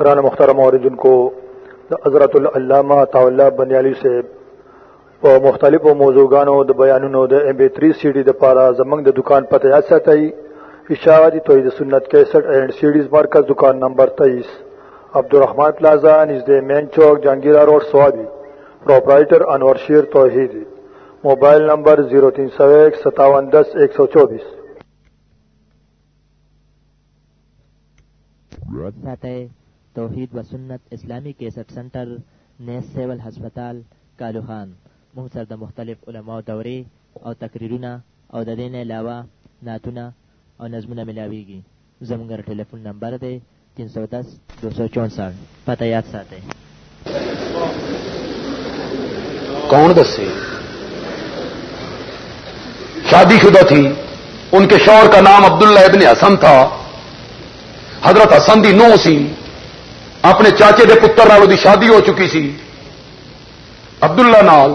گران مخترم اور جن کو حضرت العلامہ طاولہ بنیالی سے په مختلفو موضوعګانو د بیانونو د ام بي 3 سي ډي د پاره زمنګ د دکان پته یاد ساتي اشاعتی توحید سنت 61 اینڈ سیډیز مرکز دکان نمبر 23 عبدالرحمان پلازا نزد مین چوک Jahangira road Swabi proprietor Anwar Sher Tauheed. Mobile number 03015710124 ساتھ توحید و سنت اسلامی کیسٹ سنٹر، نیس سیول هسپتال کالو خان موږ مختلف علماو دورې او تقریرونه او د دې نه علاوه نعتونه او نظمونه ملاویږي زموږ ټلیفون نمبر دی 310 264 پتہ یاد ساتئ کون دسے؟ شادی شدہ تھی۔ ان کے شوہر کا نام عبداللہ ابن حسن تھا۔ حضرت حسن دی نو سی۔ اپنے چاچے دے پتر نال دی شادی ہو چکی سی۔ عبداللہ نال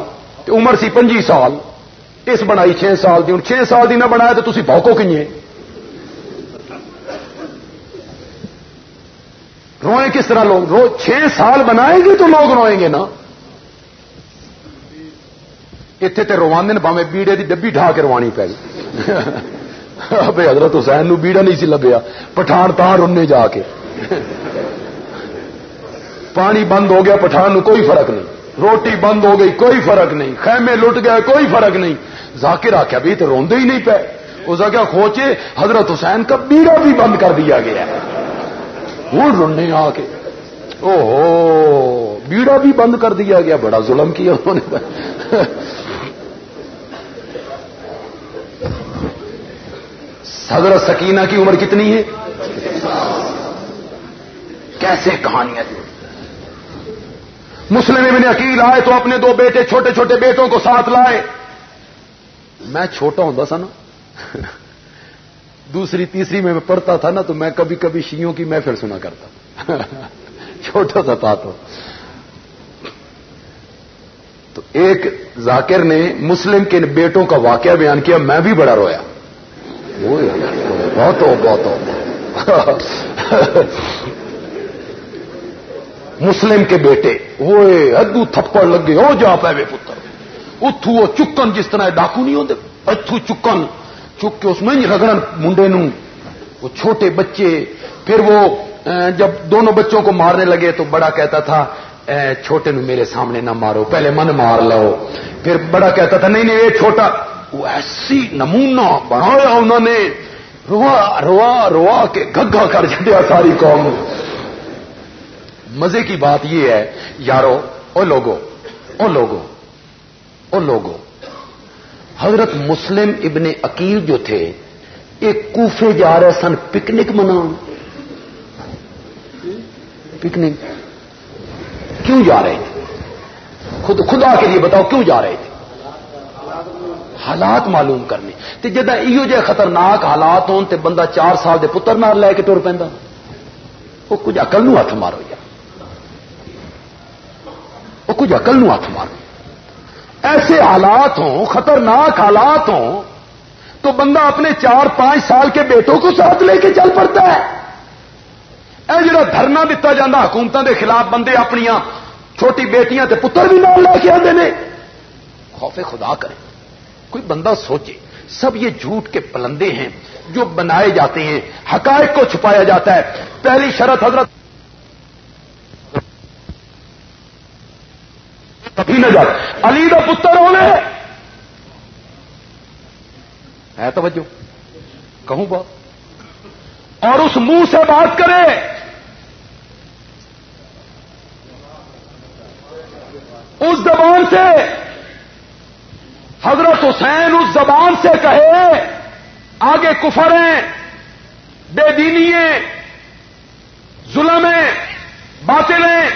عمر سی پنجی سال۔ اس بنائی چھ سال دی۔ ہوں چھ سال دی نہ بنایا تو تھی بوکو کھے روئیں کس طرح لوگ؟ رو چھ سال بنائیں گے تو لوگ روئیں گے نا۔ اتنے تو روانے پاوے بیڑے کی ڈبی ڈھا کے روانی پی بھائی حضرت حسین نو بیڑا نہیں سی لبیا۔ پٹھان تاں رونے جا کے۔ پانی بند ہو گیا، پٹھان کوئی فرق نہیں۔ روٹی بند ہو گئی، کوئی فرق نہیں۔ خیمے لٹ گئے، کوئی فرق نہیں۔ ذاکر آخیا بھی تو روندے ہی نہیں پے۔ اس کا کھوچے، حضرت حسین کا بیڑا بھی بند کر دیا گیا ہوں رونے آ کے۔ او ہو بیڑا بھی بند کر دیا گیا۔ بڑا ظلم کیا انہوں نے۔ حضرت سکینہ کی عمر کتنی ہے؟ کیسے کہانیاں مسلم ابن عقیل آئے تو اپنے دو بیٹے چھوٹے چھوٹے بیٹوں کو ساتھ لائے۔ میں چھوٹا ہوں نا؟ دوسری، تیسری میں پڑھتا تھا نا، تو میں کبھی کبھی شیوں کی محفل سنا کرتا چھوٹا سا تھا تو۔ تو ایک ذاکر نے مسلم کے بیٹوں کا واقعہ بیان کیا، میں بھی بڑا رویا۔ بہت ہو بہت ہو۔ مسلم کے بیٹے وہ ادو تھپڑ لگے وہ جا پے پتر۔ اتو وہ چکن جس طرح ڈاکو نہیں ہوتے اتو چکن، چک کے اس میں رگڑن منڈے نو وہ چھوٹے بچے، پھر وہ جب دونوں بچوں کو مارنے لگے تو بڑا کہتا تھا چھوٹے نو میرے سامنے نہ مارو، پہلے من مار لو پھر بڑا کہتا تھا، نہیں نہیں یہ چھوٹا، وہ ایسی نمونہ بنایا انہوں نے۔ روا روا روا کے گگا کر چڑیا ساری قوم مزے کی بات یہ ہے، یارو، او لوگو او لوگو او لوگو، حضرت مسلم ابن عقیل جو تھے، ایک کوفے جا رہے سن، پکنک منا پکنک؟ کیوں جا رہے تھے؟ خود، خدا کے لیے بتاؤ، کیوں جا رہے تھے؟ حالات معلوم کرنے۔ تے جدا ایو جے خطرناک حالات ہون، تے بندہ چار سال دے پتر نال لے کے ٹر پہ وہ کچھ اکل نو ہاتھ مارو یا وہ کچھ اکل نو ہاتھ مارو۔ ایسے حالات ہوں، خطرناک حالات ہوں، تو بندہ اپنے چار پانچ سال کے بیٹوں کو ساتھ لے کے چل پڑتا ہے۔ اے جڑا دھرنا دتا جانا حکومتوں کے خلاف بندے اپنی چھوٹی بیٹیاں تے پتر بھی نال لے کے آتے ہیں خوف خدا کرے۔ کوئی بندہ سوچے، سب یہ جھوٹ کے پلندے ہیں جو بنائے جاتے ہیں، حقائق کو چھپایا جاتا ہے۔ پہلی شرط حضرت کبھی نہ جاتا علی کا پتر ہونے ہے۔ توجہ۔ کہوں بات۔ اور اس منہ سے بات کرے۔ اس زبان سے۔ حضرت حسین اس زبان سے کہے۔ آگے کفر ہیں، بے دینی ظلم ہیں باطلیں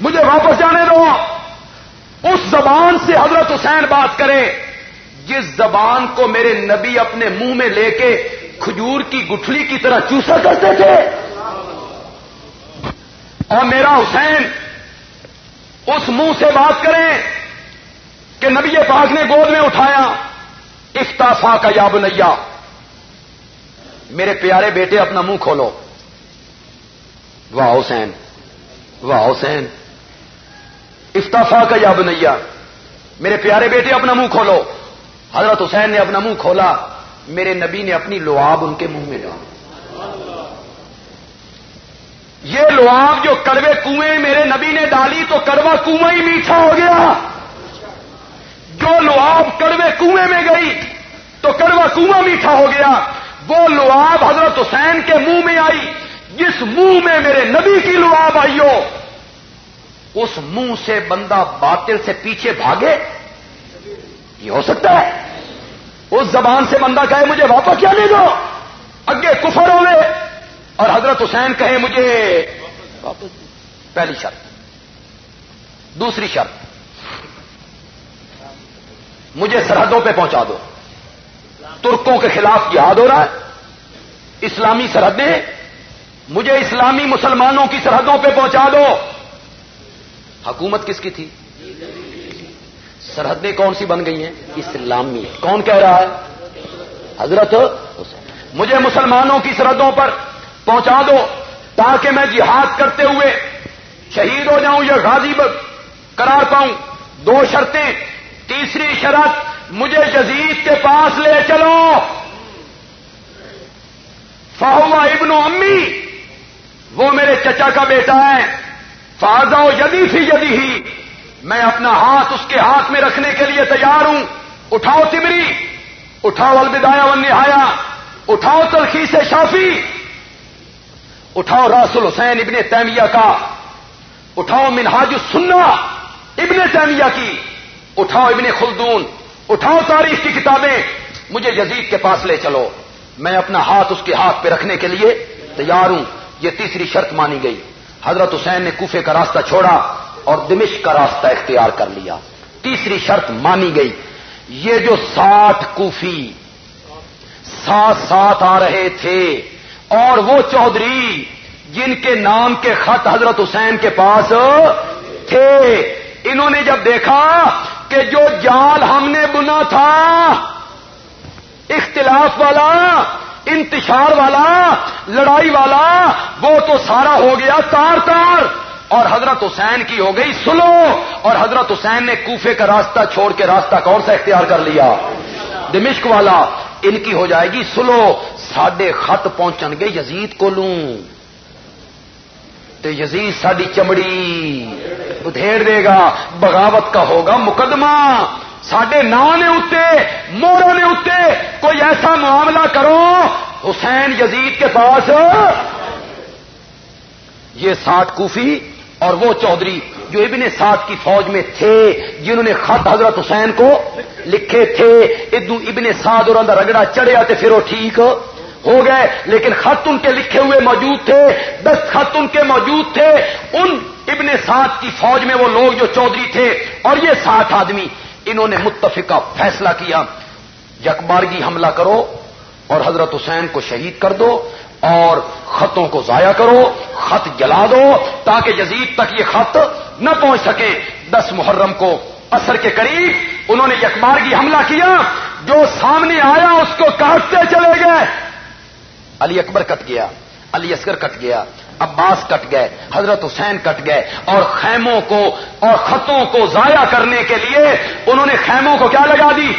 مجھے واپس جانے دو۔ اس زبان سے حضرت حسین بات کرے، جس زبان کو میرے نبی اپنے منہ میں لے کے کھجور کی گٹھلی کی طرح چوسا کرتے تھے۔ اور میرا حسین اس منہ سے بات کریں کہ نبی پاک نے گود میں اٹھایا، افتافا کا یا بنیا، میرے پیارے بیٹے اپنا منہ کھولو۔ واہ حسین واہ حسین۔ افتافا کا یا بنیا؟ میرے پیارے بیٹے، اپنا منہ کھولو۔ حضرت حسین نے اپنا منہ کھولا۔ میرے نبی نے اپنی لواب ان کے منہ میں ڈالی یہ لواب جو کڑوے کنویں میرے نبی نے ڈالی تو کڑوا کنواں ہی میٹھا ہو گیا۔ جو لواب کڑوے کنویں میں گئی تو کڑوا کنواں میٹھا ہو گیا۔ وہ لواب حضرت حسین کے منہ میں آئی۔ جس منہ میں میرے نبی کی لواب آئی ہو اس منہ سے بندہ باطل سے پیچھے بھاگے؟ یہ ہو سکتا ہے۔ اس زبان سے بندہ کہے، مجھے واپس کیا لے دو اگے کفر ہوئے اور حضرت حسین کہے، مجھے واپس پہلی شرط۔ دوسری شرط۔ مجھے سرحدوں پہ پہنچا دو۔ ترکوں کے خلاف یاد ہو رہا ہے۔ اسلامی سرحدیں۔ مجھے اسلامی مسلمانوں کی سرحدوں پہ پہنچا دو۔ حکومت کس کی تھی؟ سرحدیں کون سی بن گئی ہیں؟ اسلامی کون کہہ رہا ہے؟ حضرت مجھے مسلمانوں کی سرحدوں پر پہنچا دو تاکہ میں جہاد کرتے ہوئے شہید ہو جاؤں یا غازی قرار پاؤں۔ دو شرطیں۔ تیسری شرط، مجھے جزید کے پاس لے چلو۔ فاہوا ابن امی۔ وہ میرے چچا کا بیٹا ہے۔ فاضا یدی فی یدی ہی۔ میں اپنا ہاتھ اس کے ہاتھ میں رکھنے کے لیے تیار ہوں۔ اٹھاؤ تمری اٹھاؤ الوداع و نہایا اٹھاؤ تلخی سے شافی، اٹھاؤ راس الحسین ابن تیمیہ کا، اٹھاؤ منہاج السنہ ابن تیمیہ کی، اٹھاؤ ابن خلدون، اٹھاؤ تاریخ کی کتابیں۔ مجھے یزید کے پاس لے چلو۔ میں اپنا ہاتھ اس کے ہاتھ پہ رکھنے کے لیے تیار ہوں۔ یہ تیسری شرط مانی گئی۔ حضرت حسین نے کوفے کا راستہ چھوڑا اور دمش کا راستہ اختیار کر لیا۔ تیسری شرط مانی گئی۔ یہ جو ساٹھ کوفی ساتھ ساتھ آ رہے تھے اور وہ چودھری جن کے نام کے خط حضرت حسین کے پاس تھے، انہوں نے جب دیکھا کہ جو جال ہم نے بنا تھا، اختلاف والا انتشار والا، لڑائی والا، وہ تو سارا ہو گیا تار تار۔ اور حضرت حسین کی ہو گئی سلو اور حضرت حسین نے کوفے کا راستہ چھوڑ کے راستہ کون سا اختیار کر لیا۔ دمشق والا، ان کی ہو جائے گی سلو ساڈے خط پہنچن گے، یزید کو لوں تو یزید ساری چمڑی ادھیڑ دے گا، بغاوت کا ہوگا مقدمہ۔ سڈے نا نے اتنے موروں نے اتنے کوئی ایسا معاملہ کرو، حسین یزید کے پاس۔ یہ ساٹھ کوفی اور وہ چودھری جو ابن سات کی فوج میں تھے، جنہوں نے خط حضرت حسین کو لکھے تھے۔ ادو ابن سعد اور اندر رگڑا چڑھیا تو پھر وہ ٹھیک ہو گئے۔ لیکن خط ان کے لکھے ہوئے موجود تھے، دس خط ان کے موجود تھے۔ ان ابن سات کی فوج میں وہ لوگ جو چودھری تھے اور یہ ساٹھ آدمی۔ انہوں نے متفقہ فیصلہ کیا یکبارگی حملہ کرو اور حضرت حسین کو شہید کر دو اور خطوں کو ضائع کرو، خط جلا دو تاکہ یزید تک یہ خط نہ پہنچ سکے۔ دس محرم کو اثر کے قریب انہوں نے یکمارگی حملہ کیا، جو سامنے آیا اس کو کاٹتے چلے گئے۔ علی اکبر کٹ گیا، علی اصغر کٹ گیا۔ عباس کٹ گئے، حضرت حسین کٹ گئے اور خیموں کو اور خطوں کو ضائع کرنے کے لیے انہوں نے خیموں کو کیا لگا دی؟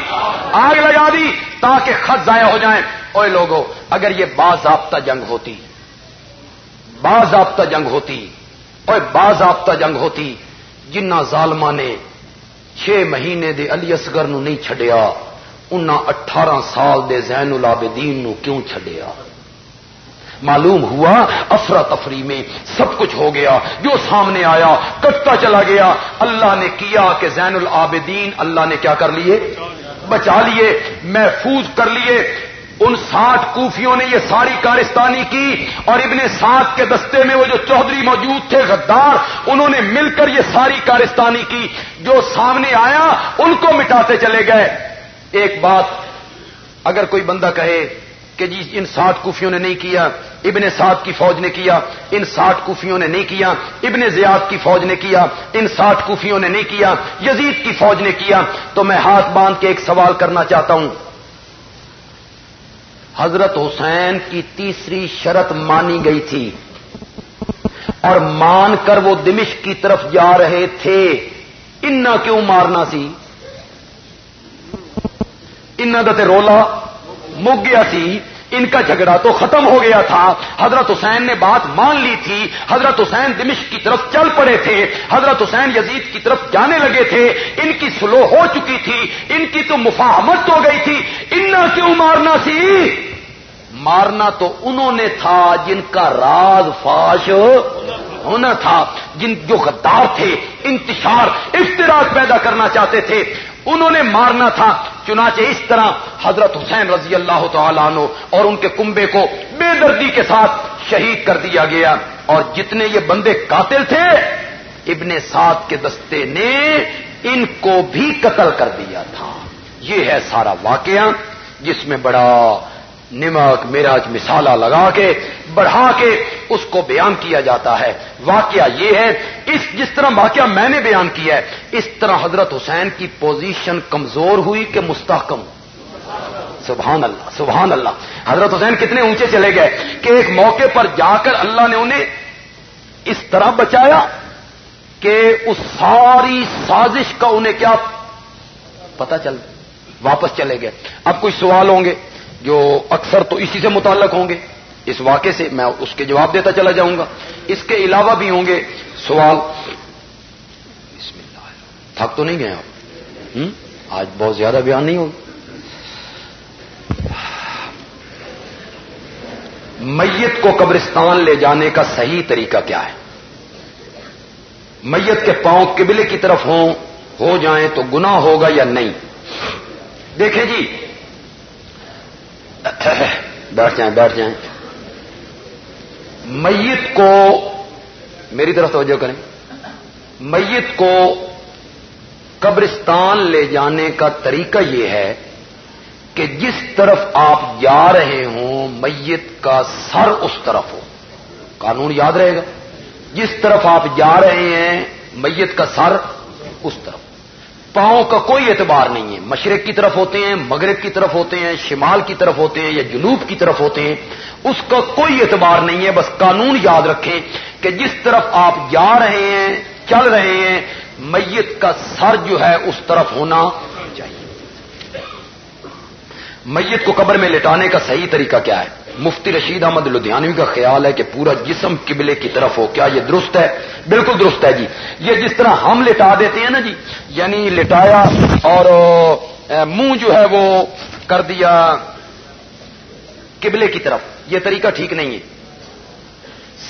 آگ لگا دی تاکہ خط ضائع ہو جائیں۔ اوے لوگوں اگر یہ باضابطہ جنگ ہوتی باضابطہ جنگ ہوتی اور باضابطہ جنگ ہوتی، جنہ ظالما نے چھ مہینے دے علی اصغر نو نہیں چھڈیا، انہاں اٹھارہ سال دے زین العابدین نو کیوں چھڈیا؟ معلوم ہوا افراتفری میں سب کچھ ہو گیا، جو سامنے آیا، کٹتا چلا گیا۔ اللہ نے کیا کہ زین العابدین، اللہ نے کیا کر لیے؟ بچا لیے، محفوظ کر لیے۔ ان ساٹھ کوفیوں نے یہ ساری کارستانی کی اور ابن سات کے دستے میں وہ جو چودھری موجود تھے، غدار، انہوں نے مل کر یہ ساری کارستانی کی۔ جو سامنے آیا، ان کو مٹاتے چلے گئے۔ ایک بات اگر کوئی بندہ کہے کہ جی ان ساٹھ کوفیوں نے نہیں کیا، ابن سات کی فوج نے کیا، ان ساٹھ کوفیوں نے نہیں کیا، ابن زیاد کی فوج نے کیا، ان ساٹھ کوفیوں نے نہیں کیا، یزید کی فوج نے کیا۔ تو میں ہاتھ باندھ کے ایک سوال کرنا چاہتا ہوں۔ حضرت حسین کی تیسری شرط مانی گئی تھی۔ اور مان کر وہ دمش کی طرف جا رہے تھے۔ انا کیوں مارنا سی؟ ان رولا۔ مک گیا سی ان کا جھگڑا تو ختم ہو گیا تھا۔ حضرت حسین نے بات مان لی تھی۔ حضرت حسین دمش کی طرف چل پڑے تھے۔ حضرت حسین یزید کی طرف جانے لگے تھے۔ ان کی سلو ہو چکی تھی۔ ان کی تو مفاہمت ہو گئی تھی۔ ان کیوں مارنا سی؟ مارنا تو انہوں نے تھا جن کا راز فاش ہونا تھا، جن جو غدار تھے، انتشار افطراک پیدا کرنا چاہتے تھے، انہوں نے مارنا تھا۔ چنانچہ اس طرح حضرت حسین رضی اللہ تعالیٰ عنہ اور ان کے کنبے کو بے دردی کے ساتھ شہید کر دیا گیا۔ اور جتنے یہ بندے قاتل تھے، ابن سعد کے دستے نے ان کو بھی قتل کر دیا تھا۔ یہ ہے سارا واقعہ، جس میں بڑا نمک میراج مثالہ لگا کے بڑھا کے اس کو بیان کیا جاتا ہے۔ واقعہ یہ ہے، اس جس طرح واقعہ میں نے بیان کیا ہے، اس طرح حضرت حسین کی پوزیشن کمزور ہوئی کہ مستحکم۔ سبحان اللہ سبحان اللہ حضرت حسین کتنے اونچے چلے گئے کہ ایک موقع پر جا کر اللہ نے انہیں اس طرح بچایا کہ اس ساری سازش کا انہیں کیا پتا چل، واپس چلے گئے۔ اب کچھ سوال ہوں گے۔ جو اکثر تو اسی سے متعلق ہوں گے۔ اس واقعے سے میں اس کے جواب دیتا چلا جاؤں گا۔ اس کے علاوہ بھی ہوں گے۔ سوال۔ بسم اللہ۔ تھک تو نہیں گئے آپ؟ آج بہت زیادہ بیان نہیں ہوگا میت کو قبرستان لے جانے کا صحیح طریقہ کیا ہے؟ میت کے پاؤں قبلے کی طرف ہوں، ہو جائیں تو گنا ہوگا یا نہیں؟ دیکھیں جی بیٹھ جائیں بیٹھ جائیں۔ میت کو میری طرف توجہ کریں۔ میت کو قبرستان لے جانے کا طریقہ یہ ہے کہ جس طرف آپ جا رہے ہوں، میت کا سر اس طرف ہو۔ قانون یاد رہے گا۔ جس طرف آپ جا رہے ہیں، میت کا سر اس طرف۔ پاؤں کا کوئی اعتبار نہیں ہے۔ مشرق کی طرف ہوتے ہیں، مغرب کی طرف ہوتے ہیں، شمال کی طرف ہوتے ہیں یا جنوب کی طرف ہوتے ہیں، اس کا کوئی اعتبار نہیں ہے۔ بس قانون یاد رکھیں کہ جس طرف آپ جا رہے ہیں، چل رہے ہیں، میت کا سر جو ہے اس طرف ہونا میت کو قبر میں لٹانے کا صحیح طریقہ کیا ہے؟ مفتی رشید احمد لدھیانوی کا خیال ہے کہ پورا جسم قبلے کی طرف ہو، کیا یہ درست ہے؟ بالکل درست ہے جی۔ یہ جس طرح ہم لٹا دیتے ہیں نا جی یعنی لٹایا اور منہ جو ہے وہ کر دیا قبلے کی طرف۔ یہ طریقہ ٹھیک نہیں ہے۔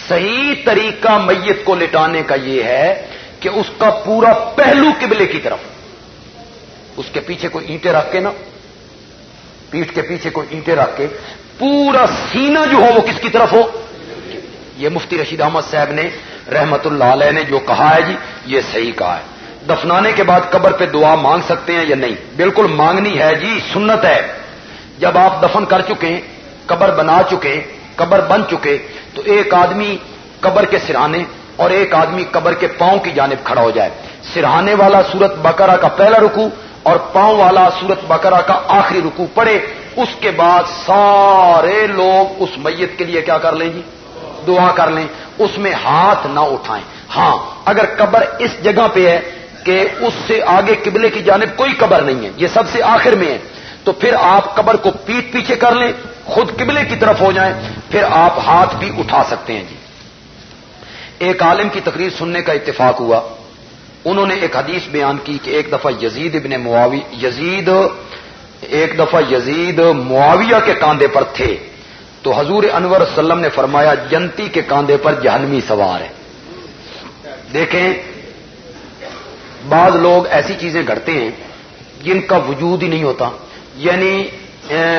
صحیح طریقہ میت کو لٹانے کا یہ ہے کہ اس کا پورا پہلو قبلے کی طرف۔ اس کے پیچھے کوئی اینٹیں رکھ کے نا۔ پیٹ کے پیچھے کوئی اینٹیں رکھ کے پورا سینہ جو ہو وہ کس کی طرف ہو؟ یہ مفتی رشید احمد صاحب نے رحمت اللہ علیہ نے جو کہا ہے جی یہ صحیح کہا ہے۔ دفنانے کے بعد قبر پہ دعا مانگ سکتے ہیں یا نہیں؟ بالکل مانگنی ہے جی سنت ہے۔ جب آپ دفن کر چکے قبر بنا چکے قبر بن چکے تو ایک آدمی قبر کے سرانے اور ایک آدمی قبر کے پاؤں کی جانب کھڑا ہو جائے۔ سرہانے والا سورت بکرا کا پہلا رکو اور پاؤں والا سورت بکرا کا آخری رکو پڑے اس کے بعد سارے لوگ اس میت کے لیے کیا کر لیں جی؟ دعا کر لیں۔ اس میں ہاتھ نہ اٹھائیں۔ ہاں اگر قبر اس جگہ پہ ہے کہ اس سے آگے قبلے کی جانب کوئی قبر نہیں ہے، یہ سب سے آخر میں ہے، تو پھر آپ قبر کو پیٹ پیچھے کر لیں، خود قبلے کی طرف ہو جائیں، پھر آپ ہاتھ بھی اٹھا سکتے ہیں جی۔ ایک عالم کی تقریر سننے کا اتفاق ہوا۔ انہوں نے ایک حدیث بیان کی کہ ایک دفعہ یزید ابن معاوی یزید ایک دفعہ یزید معاویہ کے کاندھے پر تھے۔ تو حضور انور وسلم نے فرمایا، جنتی کے کاندھے پر جہنمی سوار ہے۔ دیکھیں، بعض لوگ ایسی چیزیں گھڑتے ہیں جن کا وجود ہی نہیں ہوتا۔ یعنی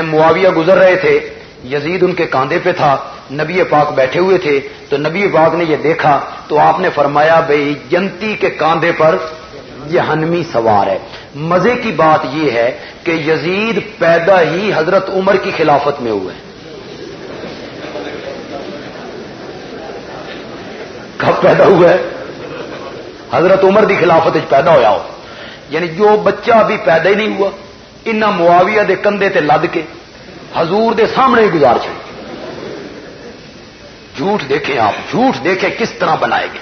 معاویہ گزر رہے تھے۔ یزید ان کے کاندھے پہ تھا، نبی پاک بیٹھے ہوئے تھے۔ تو نبی پاک نے یہ دیکھا، تو آپ نے فرمایا بھائی جنتی کے کاندھے پر جہنمی سوار ہے۔ مزے کی بات یہ ہے کہ یزید پیدا ہی حضرت عمر کی خلافت میں ہوئے۔ کب پیدا ہوا ہے حضرت عمر کی خلافت پیدا ہوا ہو۔ یعنی جو بچہ ابھی پیدا ہی نہیں ہوا ان معاویہ دے کندھے تے لد کے حضور دے سامنے گزار چ جھوٹ دیکھیں آپ، جھوٹ دیکھیں کس طرح بنائے گئے۔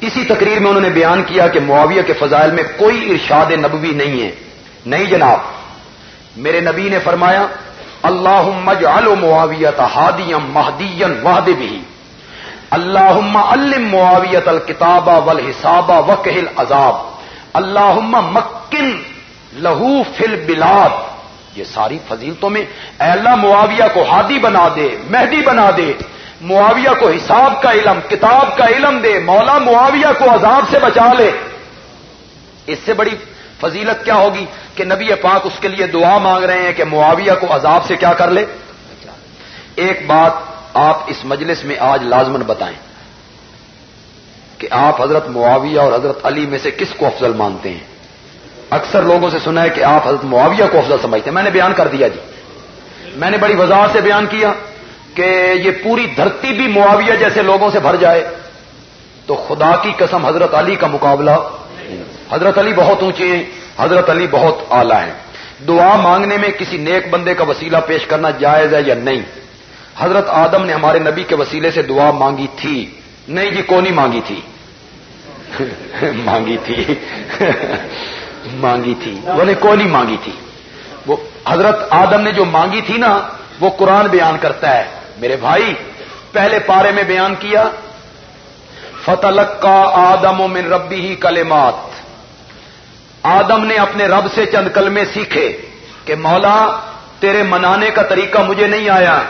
اسی تقریر میں انہوں نے بیان کیا کہ معاویہ کے فضائل میں کوئی ارشاد نبوی نہیں ہے۔ نہیں جناب۔ میرے نبی نے فرمایا اللہ مجعل معاویت ہادیم مہدین وحد بھی اللہ علم معاویت الکتابہ ول وکہل عذاب۔ اللہ مکن لہو فل بلاد یہ ساری فضیلتوں میں اے اللہ معاویہ کو ہادی بنا دے، مہدی بنا دے۔ معاویہ کو حساب کا علم، کتاب کا علم دے۔ مولا معاویہ کو عذاب سے بچا لے۔ اس سے بڑی فضیلت کیا ہوگی کہ نبی پاک اس کے لیے دعا مانگ رہے ہیں کہ معاویہ کو عذاب سے کیا کر لے۔ ایک بات آپ اس مجلس میں آج لازمن بتائیں کہ آپ حضرت معاویہ اور حضرت علی میں سے کس کو افضل مانتے ہیں؟ اکثر لوگوں سے سنا ہے کہ آپ حضرت معاویہ کو افضل سمجھتے ہیں۔ میں نے بیان کر دیا جی۔ میں نے بڑی وضاحت سے بیان کیا کہ یہ پوری دھرتی بھی معاویہ جیسے لوگوں سے بھر جائے تو خدا کی قسم حضرت علی کا مقابلہ حضرت علی بہت اونچے ہیں، حضرت علی بہت اعلی ہیں۔ دعا مانگنے میں کسی نیک بندے کا وسیلہ پیش کرنا جائز ہے یا نہیں؟ حضرت آدم نے ہمارے نبی کے وسیلے سے دعا مانگی تھی۔ نہیں جی کونی مانگی تھی؟ مانگی تھی۔ مانگی تھی۔ وہ نے کونی مانگی تھی۔ وہ حضرت آدم نے جو مانگی تھی نا، وہ قرآن بیان کرتا ہے۔ میرے بھائی، پہلے پارے میں بیان کیا۔ فتح کا آدم و من ربی ہی کلمات۔ آدم نے اپنے رب سے چند کلمے سیکھے کہ، مولا، تیرے منانے کا طریقہ مجھے نہیں آیا۔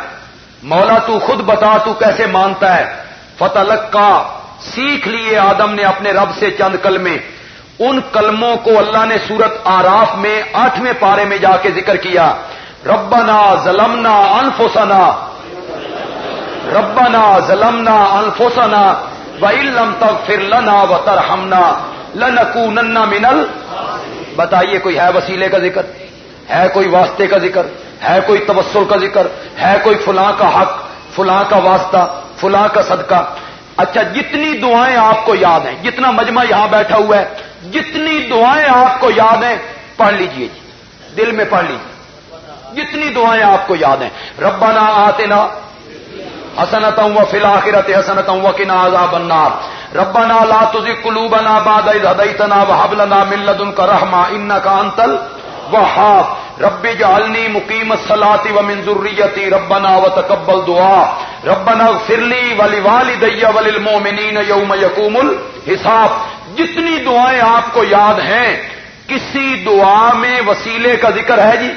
مولا، تو خود بتا، تو کیسے مانتا ہے؟ فتح کا سیکھ لیے آدم نے اپنے رب سے چند کلمے۔ ان کلموں کو اللہ نے سورت آراف میں آٹھویں پارے میں جا کے ذکر کیا۔ ربنا ظلمنا انفسنا۔ ربنا ظلمنا انفسنا و علم تک پھر لنا و ترہمنا لنکو منل۔ بتائیے، کوئی ہے وسیلے کا ذکر؟ ہے کوئی واسطے کا ذکر؟ ہے کوئی تبسل کا ذکر؟ ہے کوئی فلاں کا حق؟ فلاں کا واسطہ؟ فلاں کا صدقہ؟ اچھا جتنی دعائیں آپ کو یاد ہیں، جتنا مجمع یہاں بیٹھا ہوا ہے جتنی دعائیں آپ کو یاد ہیں، پڑھ لیجیے جی۔ دل میں پڑھ لیجیے جتنی دعائیں آپ کو یاد ہیں۔ ربنا آتنا حسنتا و فلاخرت حسنتا و کنا عذاب النار۔ ربنا لا تزغ قلوبنا بعد إذ هديتنا وهب لنا من لدنك رحمة إنك أنت الوهاب رب اجعلني مقيم الصلاة ومن ذريتي ربنا وتقبل دعاء ربنا اغفر لي ولوالدي وللمؤمنين يوم يقوم الحساب۔ جتنی دعائیں آپ کو یاد ہیں، کسی دعا میں وسیلے کا ذکر ہے جی؟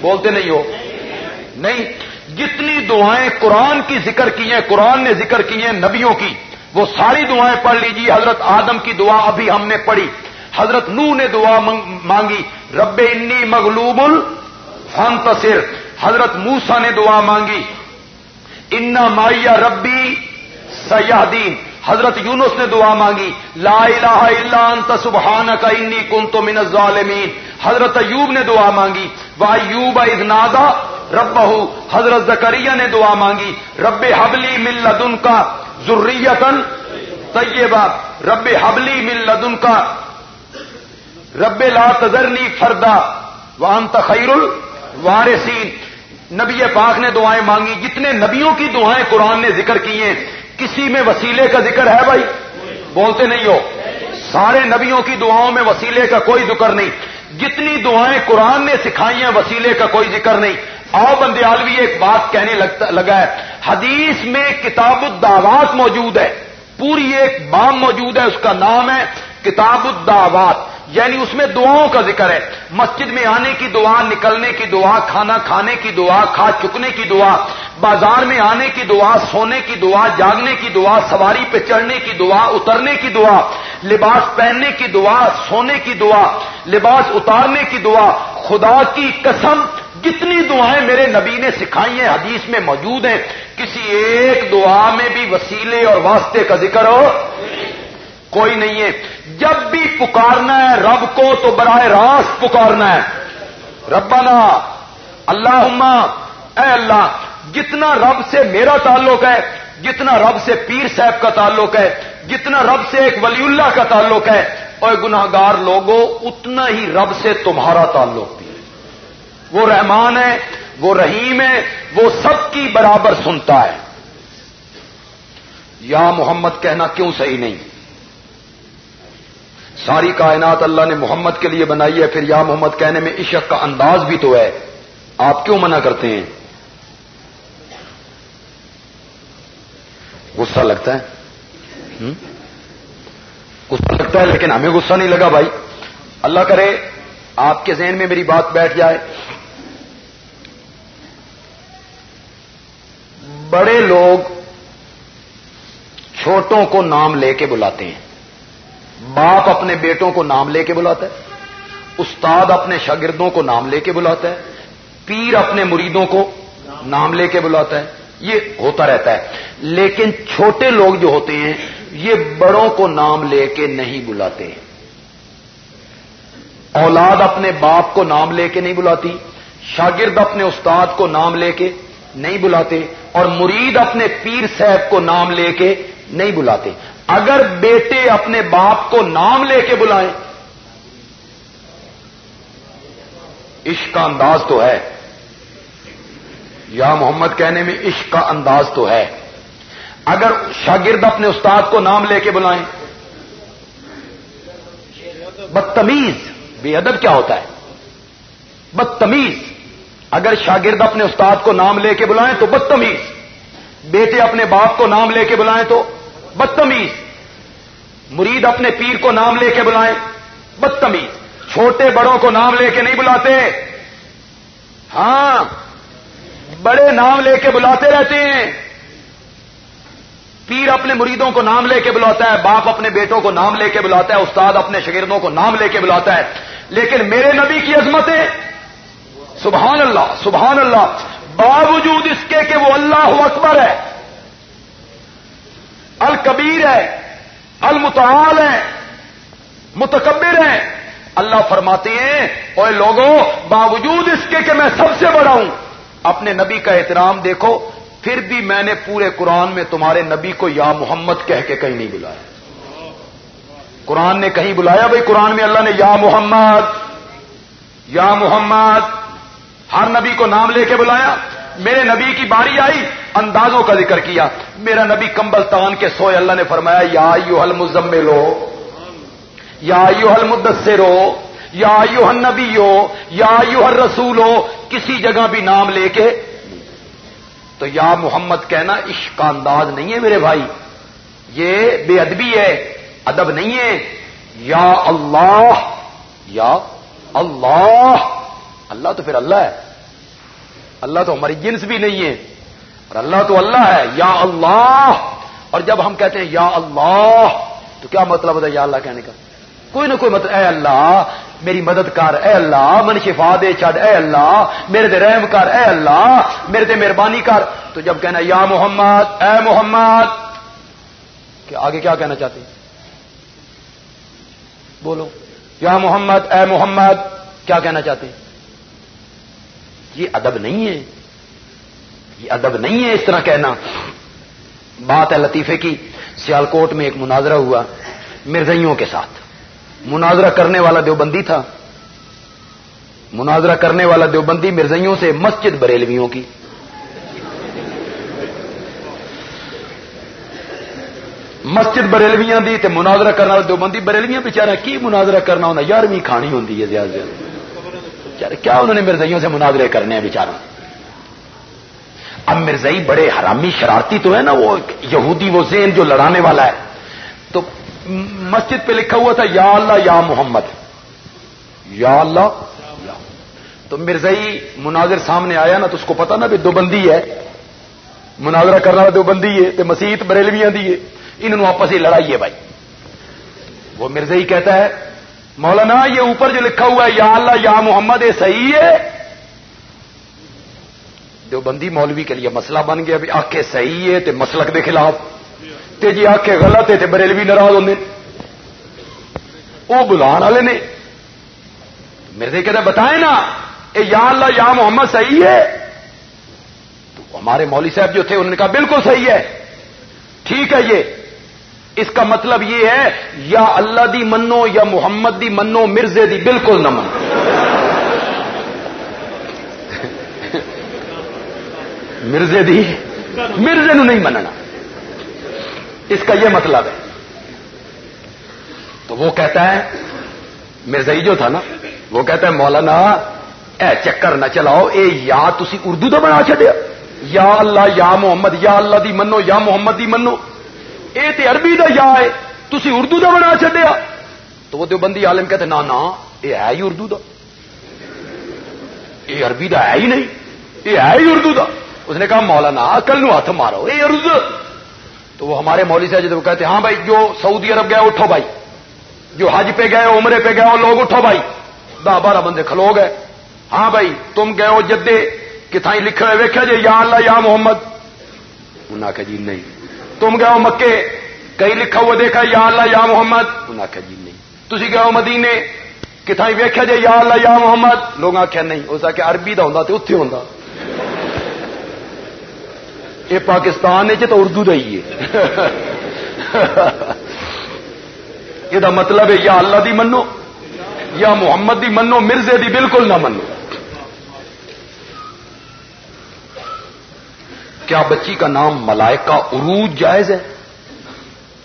بولتے نہیں ہو۔ نہیں، جتنی دعائیں قرآن کی ذکر کی ہیں، قرآن نے ذکر کی ہیں نبیوں کی، وہ ساری دعائیں پڑھ لیجیے حضرت آدم کی دعا ابھی ہم نے پڑھی۔ حضرت نو نے دعا مانگی۔ رب انی مغلوب الفن تصر حضرت موسا نے دعا مانگی۔ انا مائیا ربی سیاح دین حضرت یونس نے دعا مانگی، لا الہ الا انت سبحانک انی کنت من الظالمین۔ حضرت ایوب نے دعا مانگی وا ایوب اذ نادا ربہ۔ حضرت زکریہ نے دعا مانگی، رب حبلی من لدن کا ذریتن طیبہ۔ رب حبلی من لدن کا رب لا تذرنی فردا۔ وانت خیر الوارثین۔ نبی پاک نے دعائیں مانگی، جتنے نبیوں کی دعائیں قرآن نے ذکر کی ہیں کسی میں وسیلے کا ذکر ہے بھائی؟ بولتے نہیں ہو۔ سارے نبیوں کی دعاؤں میں وسیلے کا کوئی ذکر نہیں۔ جتنی دعائیں قرآن نے سکھائی ہیں، وسیلے کا کوئی ذکر نہیں۔ آؤ بندیالوی ایک بات کہنے لگا ہے۔ حدیث میں کتاب الدعوات موجود ہے۔ پوری ایک بام موجود ہے، اس کا نام ہے کتاب الدعوات یعنی اس میں دعاؤں کا ذکر ہے مسجد میں آنے کی دعا نکلنے کی دعا کھانا کھانے کی دعا کھا چکنے کی دعا بازار میں آنے کی دعا سونے کی دعا جاگنے کی دعا سواری پہ چڑھنے کی دعا اترنے کی دعا لباس پہننے کی دعا سونے کی دعا لباس اتارنے کی دعا خدا کی قسم جتنی دعائیں میرے نبی نے سکھائی ہیں حدیث میں موجود ہیں کسی ایک دعا میں بھی وسیلے اور واسطے کا ذکر ہو کوئی نہیں ہے۔ جب بھی پکارنا ہے رب کو تو براہ راست پکارنا ہے۔ ربنا اللہ اے اللہ، جتنا رب سے میرا تعلق ہے، جتنا رب سے پیر صاحب کا تعلق ہے، جتنا رب سے ایک ولی اللہ کا تعلق ہے، اور گناگار لوگوں، اتنا ہی رب سے تمہارا تعلق بھی۔ ہے وہ رحمان ہے، وہ رحیم ہے، وہ سب کی برابر سنتا ہے۔ یا محمد کہنا کیوں صحیح نہیں؟ ساری کائنات اللہ نے محمد کے لیے بنائی ہے، پھر یا محمد کہنے میں عشق کا انداز بھی تو ہے۔ آپ کیوں منع کرتے ہیں؟ غصہ لگتا ہے۔ غصہ لگتا ہے، لیکن ہمیں غصہ نہیں لگا بھائی۔ اللہ کرے، آپ کے ذہن میں میری بات بیٹھ جائے۔ بڑے لوگ چھوٹوں کو نام لے کے بلاتے ہیں۔ باپ اپنے بیٹوں کو نام لے کے بلاتا ہے، استاد اپنے شاگردوں کو نام لے کے بلاتا ہے، پیر اپنے مریدوں کو نام لے کے بلاتا ہے، یہ ہوتا رہتا ہے۔ لیکن چھوٹے لوگ جو ہوتے ہیں، یہ بڑوں کو نام لے کے نہیں بلاتے۔ اولاد اپنے باپ کو نام لے کے نہیں بلاتی، شاگرد اپنے استاد کو نام لے کے نہیں بلاتے، اور مرید اپنے پیر صاحب کو نام لے کے نہیں بلاتے۔ اگر بیٹے اپنے باپ کو نام لے کے بلائیں، عشق کا انداز تو ہے۔ یا محمد کہنے میں عشق کا انداز تو ہے۔ اگر شاگرد اپنے استاد کو نام لے کے بلائیں، بدتمیز، بے ادب کیا ہوتا ہے؟ بدتمیز۔ اگر شاگرد اپنے استاد کو نام لے کے بلائیں تو بدتمیز۔ بیٹے اپنے باپ کو نام لے کے بلائیں تو بدتمیز۔ مرید اپنے پیر کو نام لے کے بلائیں بدتمیز، چھوٹے بڑوں کو نام لے کے نہیں بلاتے۔ ہاں بڑے نام لے کے بلاتے رہتے ہیں۔ پیر اپنے مریدوں کو نام لے کے بلاتا ہے، باپ اپنے بیٹوں کو نام لے کے بلاتا ہے، استاد اپنے شگردوں کو نام لے کے بلاتا ہے۔ لیکن میرے نبی کی عظمتیں سبحان اللہ سبحان اللہ۔ باوجود اس کے کہ وہ اللہ اکبر ہے، الکبیر ہے۔ المتعال ہے متکبر ہے اللہ فرماتے ہیں اور لوگوں باوجود اس کے کہ میں سب سے بڑا ہوں، اپنے نبی کا احترام دیکھو، پھر بھی میں نے پورے قرآن میں تمہارے نبی کو یا محمد کہہ کے کہیں نہیں بلایا۔ قرآن نے کہیں بلایا، بھائی قرآن میں اللہ نے یا محمد یا محمد، ہر نبی کو نام لے کے بلایا۔ میرے نبی کی باری آئی، اندازوں کا ذکر کیا۔ میرا نبی کمبل تان کے سوئے اللہ نے فرمایا، یا یو حل مزملو یا یو حل مدثرو یا یو ہن نبی ہو یا یو ہر رسول ہو کسی جگہ بھی نام لے کے۔ تو یا محمد کہنا، عشق کا انداز نہیں ہے میرے بھائی، یہ بے ادبی ہے، ادب نہیں ہے۔ یا اللہ یا اللہ اللہ تو پھر اللہ ہے۔ اللہ تو ہماری جنس بھی نہیں ہے اور اللہ تو اللہ ہے، یا اللہ۔ اور جب ہم کہتے ہیں یا اللہ، تو کیا مطلب ہوتا ہے یا اللہ کہنے کا؟ کوئی نہ کوئی مطلب اے اللہ، میری مدد کر، اے اللہ، من شفا دے، چڈ، اے اللہ، میرے دے رحم کر، اے اللہ، میرے دے مہربانی کر۔ تو جب کہنا یا محمد، اے محمد، کہ آگے کیا کہنا چاہتے ہیں؟ بولو، یا محمد، اے محمد، کیا کہنا چاہتے ہیں؟ یہ ادب نہیں ہے۔ یہ ادب نہیں ہے اس طرح کہنا۔ بات ہے لطیفے کی۔ سیالکوٹ میں ایک مناظرہ ہوا مرزئیوں کے ساتھ۔ مناظرہ کرنے والا دیوبندی تھا۔ مناظرہ کرنے والا دیوبندی مرزئیوں سے مسجد بریلویوں کی۔ مسجد بریلویاں دی تے مناظرہ کرنے والا دیوبندی بریلویاں بےچارا کی مناظرہ کرنا ہونا؟ یارویں کھانی ہوتی ہے زیادہ زیادہ۔ کیا انہوں نے مرزائیوں سے مناظرے کرنے ہیں بےچارا اب مرزئی بڑے حرامی شرارتی تو ہے نا، وہ یہودی، وہ زین جو لڑانے والا ہے۔ تو مسجد پہ لکھا ہوا تھا، یا اللہ، یا محمد۔ یا اللہ تو مرزئی مناظر سامنے آیا نا، تو اس کو پتا نا بھی دو بندی ہے۔ مناظرہ کرنے والا دو بندی ہے تو مسیت بریلویاں دی ہے۔ انہوں آپس ہی لڑائی ہے بھائی۔ وہ مرزئی کہتا ہے مولانا یہ اوپر جو لکھا ہوا ہے، یا اللہ، یا محمد، یہ صحیح ہے؟ جو بندی مولوی کے لیے مسئلہ بن گیا بھی آخے صحیح ہے تے مسلک کے خلاف۔ تے جی آخے غلط ہے تے بریلوی ناراض ہوتے وہ بلان والے نے۔ میرے کہتے بتائیں نا، اے یا اللہ، یا محمد صحیح ہے؟ تو ہمارے مولوی صاحب جو تھے، انہوں نے کہا، بالکل صحیح ہے۔ ٹھیک ہے یہ۔ اس کا مطلب یہ ہے، یا اللہ دی منو یا محمد دی منو، مرزے دی بالکل نہ منو۔ مرزے دی، مرزے نو نہیں مننا۔ اس کا یہ مطلب ہے۔ تو وہ کہتا ہے مرزائی جو تھا نا، وہ کہتا ہے، مولانا، اے چکر نہ چلاؤ، اے یا تسی اردو دا بنا چڈیا یا اللہ، یا محمد، یا اللہ دی منو، یا محمد دی منو۔ اے تے عربی دا یا ہے، تسی اردو دا بنا چڈیا تو وہ دیوبندی عالم کہتے، نا نا یہ ہے ہی اردو دا۔ یہ عربی دا ہے ہی نہیں یہ ہے ہی اردو دا۔ اس نے کہا، مولانا، کل نو ہاتھ مارو یہ اردو تو وہ ہمارے مولوی سے جب کہتے ہاں بھائی، جو سعودی عرب گئے، اٹھو بھائی۔ جو حج پہ گئے، عمرے پہ گئے لوگ اٹھو بھائی۔ دہ بارہ بندے کھلو گئے۔ ہاں بھائی، تم گئے ہو جدے کتائی لکھے ہوئے ویکیا جی یا اللہ، یا محمد۔ انہوں نے آخیا جی نہیں۔ تم گئے ہو مکے کہیں لکھا ہوا دیکھا یا اللہ یا محمد؟ انہوں نے آخیا جی نہیں۔ تھی گئے ہو مدینے کتائی ویکیا جی یا اللہ یا محمد؟ لوگ آخیا نہیں۔ اس آخیا عربی کا ہوں تو اتنے ہوں یہ پاکستان تو اردو کا ہی ہے یہ مطلب ہے یا اللہ دی منو یا محمد دی منو مرزے دی بالکل نہ منو۔ کیا بچی کا نام ملائکہ عروج جائز ہے؟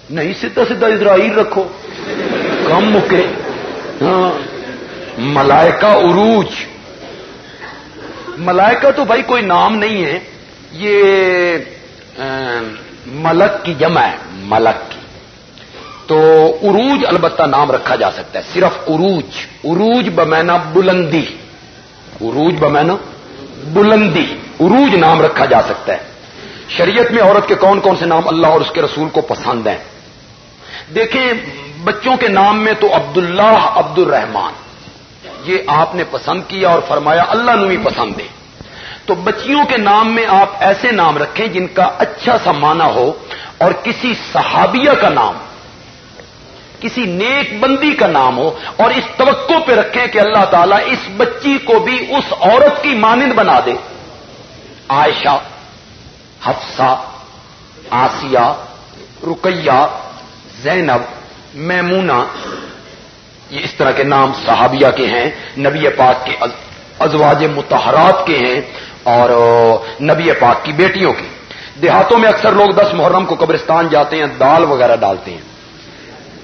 نہیں، سیدھا سیدھا اسرائیل رکھو۔ کم مکے ہاں۔ ملائکہ عروج۔ ملائکہ تو بھائی کوئی نام نہیں ہے۔ یہ ملک کی جمع ہے، ملک کی۔ تو عروج البتہ نام رکھا جا سکتا ہے، صرف عروج۔ عروج بمینا بلندی۔ عروج بمینا بلندی۔ عروج نام رکھا جا سکتا ہے۔ شریعت میں عورت کے کون کون سے نام اللہ اور اس کے رسول کو پسند ہیں؟ دیکھیں، بچوں کے نام میں تو عبداللہ عبد الرحمان یہ آپ نے پسند کیا اور فرمایا اللہ نوی پسند ہے۔ تو بچیوں کے نام میں آپ ایسے نام رکھیں جن کا اچھا سا معنی ہو اور کسی صحابیہ کا نام، کسی نیک بندی کا نام ہو اور اس توقع پہ رکھیں کہ اللہ تعالیٰ اس بچی کو بھی اس عورت کی مانند بنا دے۔ عائشہ حفصہ، آسیہ، رقیہ، زینب، میمونہ، یہ اس طرح کے نام صحابیہ کے ہیں، نبی پاک کے ازواج متحرات کے ہیں اور نبی پاک کی بیٹیوں کی دیہاتوں میں اکثر لوگ دس محرم کو قبرستان جاتے ہیں، دال وغیرہ ڈالتے ہیں۔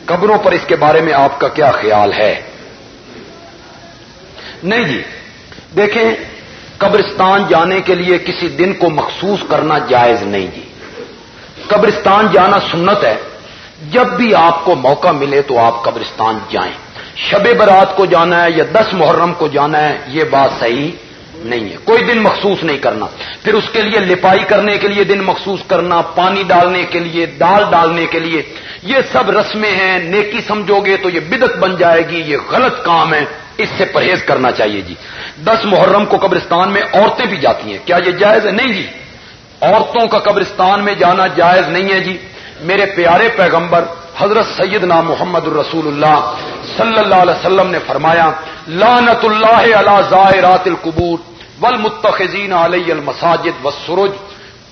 قبروں پر اس کے بارے میں آپ کا کیا خیال ہے؟ نہیں جی دیکھیں قبرستان جانے کے لیے کسی دن کو مخصوص کرنا جائز نہیں جی۔ قبرستان جانا سنت ہے۔ جب بھی آپ کو موقع ملے تو آپ قبرستان جائیں۔ شب برات کو جانا ہے یا دس محرم کو جانا ہے، یہ بات صحیح نہیں ہے۔ کوئی دن مخصوص نہیں کرنا۔ پھر اس کے لیے لپائی کرنے کے لیے دن مخصوص کرنا، پانی ڈالنے کے لیے، دال ڈالنے کے لیے۔ یہ سب رسمیں ہیں، نیکی سمجھو گے تو یہ بدت بن جائے گی، یہ غلط کام ہے۔ اس سے پرہیز کرنا چاہیے جی۔ دس محرم کو قبرستان میں عورتیں بھی جاتی ہیں۔ کیا یہ جائز ہے؟ نہیں جی۔ عورتوں کا قبرستان میں جانا جائز نہیں ہے جی۔ میرے پیارے پیغمبر، حضرت سیدنا محمد الرسول اللہ صلی اللہ علیہ وسلم نے فرمایا لانت اللہ علی زائرات القبور والمتخذین علی المساجد والسرج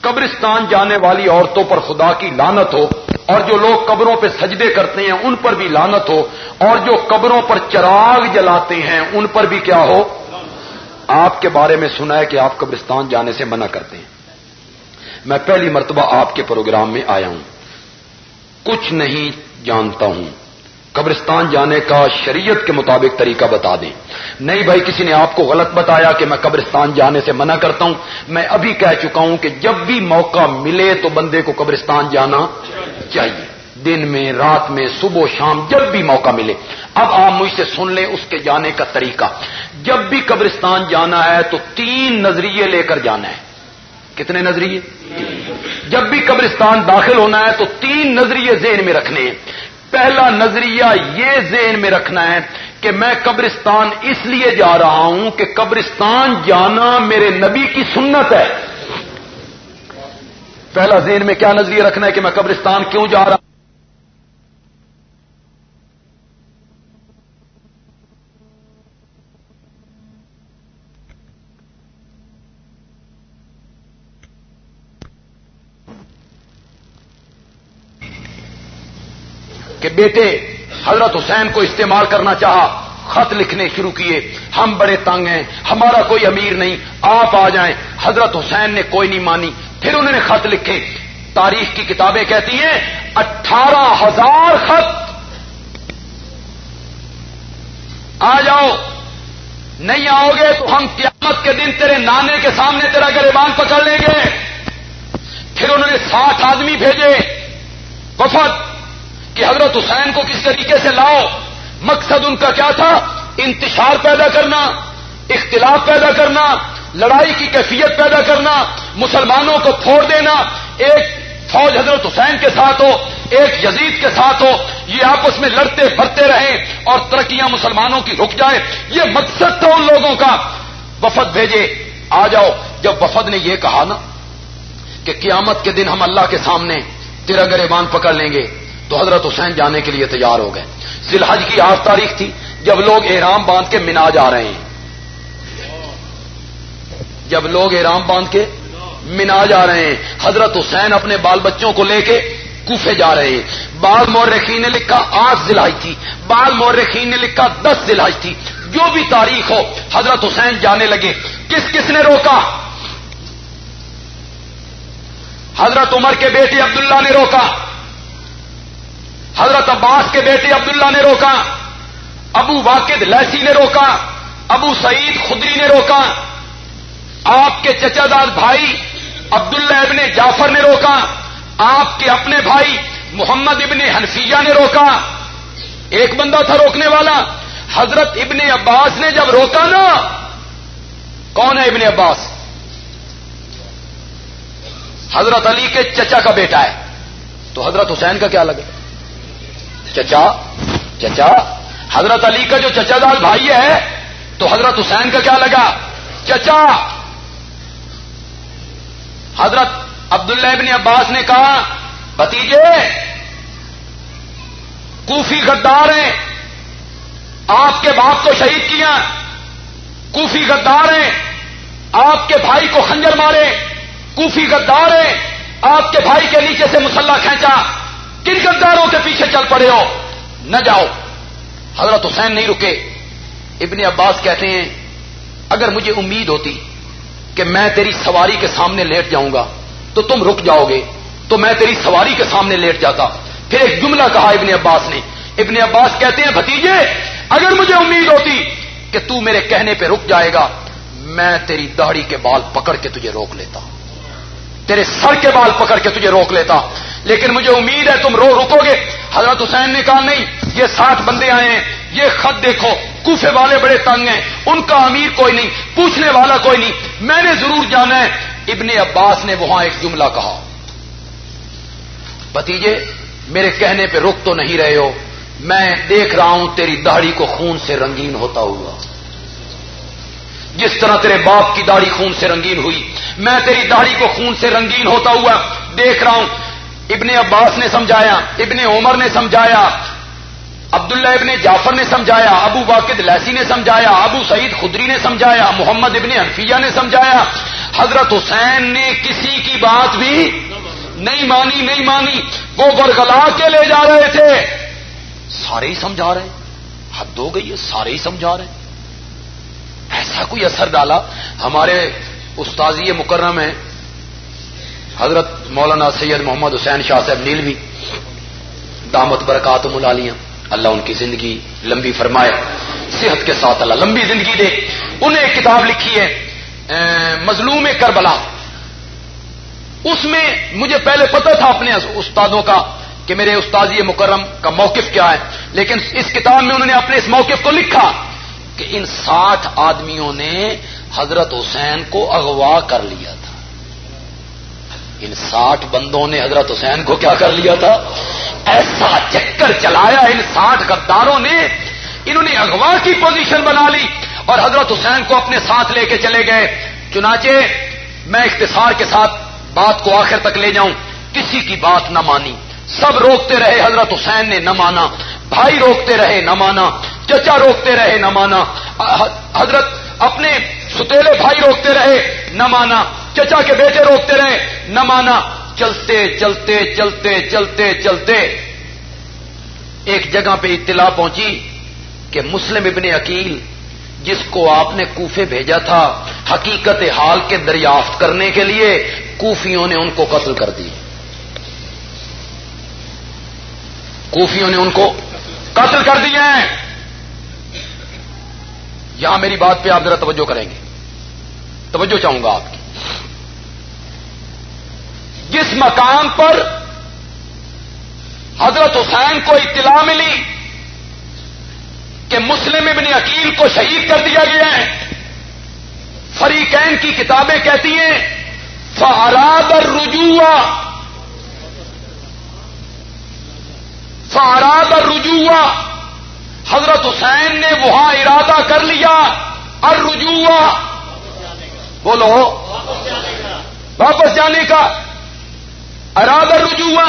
قبرستان جانے والی عورتوں پر خدا کی لانت ہو، اور جو لوگ قبروں پہ سجدے کرتے ہیں، ان پر بھی لانت ہو، اور جو قبروں پر چراغ جلاتے ہیں، ان پر بھی کیا ہو؟ آپ کے بارے میں سنا ہے کہ آپ قبرستان جانے سے منع کرتے ہیں۔ میں پہلی مرتبہ آپ کے پروگرام میں آیا ہوں۔ کچھ نہیں جانتا ہوں۔ قبرستان جانے کا شریعت کے مطابق طریقہ بتا دیں۔ نہیں بھائی، کسی نے آپ کو غلط بتایا کہ میں قبرستان جانے سے منع کرتا ہوں، میں ابھی کہہ چکا ہوں کہ جب بھی موقع ملے تو بندے کو قبرستان جانا چاہیے۔ دن میں، رات میں، صبح شام، جب بھی موقع ملے۔ اب آپ مجھ سے سن لیں اس کے جانے کا طریقہ۔ جب بھی قبرستان جانا ہے تو تین نظریے لے کر جانا ہے۔ کتنے نظریے؟ جب بھی قبرستان داخل ہونا ہے تو تین نظریے ذہن میں رکھنے ہیں۔ پہلا نظریہ یہ ذہن میں رکھنا ہے کہ میں قبرستان اس لیے جا رہا ہوں کہ قبرستان جانا میرے نبی کی سنت ہے۔ پہلا ذہن میں کیا نظریہ رکھنا ہے کہ میں قبرستان کیوں جا رہا ہوں کہ بیٹے، حضرت حسین کو استعمال کرنا چاہا، خط لکھنے شروع کیے۔ ہم بڑے تنگ ہیں، ہمارا کوئی امیر نہیں، آپ آ جائیں۔ حضرت حسین نے کوئی نہیں مانی۔ پھر انہوں نے خط لکھے۔ تاریخ کی کتابیں کہتی ہیں، اٹھارہ ہزار خط۔ آ جاؤ۔ نہیں آؤ گے تو ہم قیامت کے دن تیرے نانے کے سامنے تیرا گریبان پکڑ لیں گے۔ پھر انہوں نے ساٹھ آدمی بھیجے۔ وفد۔ کہ حضرت حسین کو کس طریقے سے لاؤ؟ مقصد ان کا کیا تھا؟ انتشار پیدا کرنا، اختلاف پیدا کرنا، لڑائی کی کیفیت پیدا کرنا، مسلمانوں کو پھوڑ دینا۔ ایک فوج حضرت حسین کے ساتھ ہو، ایک یزید کے ساتھ ہو، یہ آپس میں لڑتے بھرتے رہیں اور ترقیاں مسلمانوں کی رک جائے یہ مقصد تھا ان لوگوں کا۔ وفد بھیجے، آ جاؤ۔ جب وفد نے یہ کہا نا کہ قیامت کے دن ہم اللہ کے سامنے تیرا گریبان پکڑ لیں گے۔ تو حضرت حسین جانے کے لیے تیار ہو گئے۔ ذلحج کی آٹھ تاریخ تھی، جب لوگ احرام باندھ کے منا جا رہے ہیں۔ جب لوگ احرام باندھ کے منا جا رہے ہیں، حضرت حسین اپنے بال بچوں کو لے کے کوفے جا رہے ہیں۔ بال مورخین نے لکھا آٹھ ضلع تھی۔ بال مورخین نے لکھا دس ضلع تھی۔ جو بھی تاریخ ہو، حضرت حسین جانے لگے۔ کس کس نے روکا؟ حضرت عمر کے بیٹے عبداللہ نے روکا۔ حضرت عباس کے بیٹے عبداللہ نے روکا، ابو واقد لیسی نے روکا، ابو سعید خدری نے روکا، آپ کے چچا داد بھائی عبداللہ ابن جعفر نے روکا، آپ کے اپنے بھائی محمد ابن حنفیہ نے روکا۔ ایک بندہ تھا روکنے والا، حضرت ابن عباس نے جب روکا نا، کون ہے ابن عباس؟ حضرت علی کے چچا کا بیٹا ہے۔ تو حضرت حسین کا کیا لگے؟ چچا چچا، حضرت علی کا جو چچا دار بھائی ہے، تو حضرت حسین کا کیا لگا؟ چچا! حضرت عبداللہ ابن عباس نے کہا، بتیجے، کوفی غدار ہیں، آپ کے باپ کو شہید کیا، کوفی غدار ہیں، آپ کے بھائی کو خنجر مارے، کوفی غدار ہیں، آپ کے بھائی کے نیچے سے مسلح کھینچا۔ کن غداروں کے پیچھے چل پڑے ہو؟ نہ جاؤ۔ حضرت حسین نہیں رکے۔ ابن عباس کہتے ہیں، اگر مجھے امید ہوتی کہ میں تیری سواری کے سامنے لیٹ جاؤں گا، تو تم رک جاؤ گے۔ تو میں تیری سواری کے سامنے لیٹ جاتا۔ پھر ایک جملہ کہا ابن عباس نے۔ ابن عباس کہتے ہیں، بھتیجے، اگر مجھے امید ہوتی کہ تو میرے کہنے پہ رک جائے گا، میں تیری داڑھی کے بال پکڑ کے تجھے روک لیتا۔ تیرے سر کے بال پکڑ کے تجھے روک لیتا۔ لیکن مجھے امید ہے تم رو رکو گے۔ حضرت حسین نے کہا، نہیں، یہ ساٹھ بندے آئے ہیں، یہ خط دیکھو، کوفے والے بڑے تنگ ہیں، ان کا امیر کوئی نہیں، پوچھنے والا کوئی نہیں۔ میں نے ضرور جانا ہے۔ ابن عباس نے وہاں ایک جملہ کہا۔ بتیجے، میرے کہنے پہ رک تو نہیں رہے ہو۔ میں دیکھ رہا ہوں، تیری داڑھی کو خون سے رنگین ہوتا ہوا۔ جس طرح تیرے باپ کی داڑھی خون سے رنگین ہوئی، میں تیری داڑھی کو خون سے رنگین ہوتا ہوا دیکھ رہا ہوں۔ ابن عباس نے سمجھایا، ابن عمر نے سمجھایا، عبداللہ ابن جعفر نے سمجھایا، ابو واقد لیسی نے سمجھایا، ابو سعید خدری نے سمجھایا، محمد ابن حنفیہ نے سمجھایا۔ حضرت حسین نے کسی کی بات بھی نہیں مانی نہیں مانی۔ وہ برگلا کے لے جا رہے تھے۔ سارے ہی سمجھا رہے ہیں۔ حد ہو گئی ہے، سارے ہی سمجھا رہے ہیں۔ ایسا کوئی اثر ڈالا؟ ہمارے استاذی مکرم ہے حضرت مولانا سید محمد حسین شاہ صاحب نیلوی، دامت برکات ملالیاں، اللہ ان کی زندگی لمبی فرمائے، صحت کے ساتھ اللہ لمبی زندگی دے۔ انہیں ایک کتاب لکھی ہے مظلوم کربلا۔ اس میں مجھے پہلے پتا تھا اپنے استادوں کا کہ میرے استاذی مکرم کا موقف کیا ہے، لیکن اس کتاب میں انہوں نے اپنے اس موقف کو لکھا کہ ان ساٹھ آدمیوں نے حضرت حسین کو اغوا کر لیا۔ تھا ان ساٹھ بندوں نے حضرت حسین کو کیا کر لیا تھا؟ ایسا چکر چلایا ان ساٹھ غداروں نے، انہوں نے اغوا کی پوزیشن بنا لی اور حضرت حسین کو اپنے ساتھ لے کے چلے گئے۔ چنانچہ میں اختصار کے ساتھ بات کو آخر تک لے جاؤں۔ کسی کی بات نہ مانی۔ سب روکتے رہے، حضرت حسین نے نہ مانا۔ بھائی روکتے رہے، نہ مانا۔ چچا روکتے رہے، نہ مانا۔ حضرت اپنے ستیلے بھائی روکتے رہے، نہ مانا۔ چچا کے بیٹے روکتے رہے نہ مانا، چلتے چلتے چلتے چلتے چلتے۔ ایک جگہ پہ اطلاع پہنچی کہ مسلم ابن عقیل، جس کو آپ نے کوفے بھیجا تھا، حقیقت حال کے دریافت کرنے کے لیے کوفیوں نے ان کو قتل کر دی کوفیوں نے ان کو قتل کر دیا ہیں۔ یہاں میری بات پہ آپ ذرا توجہ کریں گے۔ توجہ چاہوں گا آپ کی۔ جس مقام پر حضرت حسین کو اطلاع ملی کہ مسلم ابن عقیل کو شہید کر دیا گیا ہے، فریقین کی کتابیں کہتی ہیں فاراد الرجوع فاراد الرجوع، حضرت حسین نے وہاں ارادہ کر لیا، الرجوع، بولو، واپس جانے کا۔ ارادہ الرجوع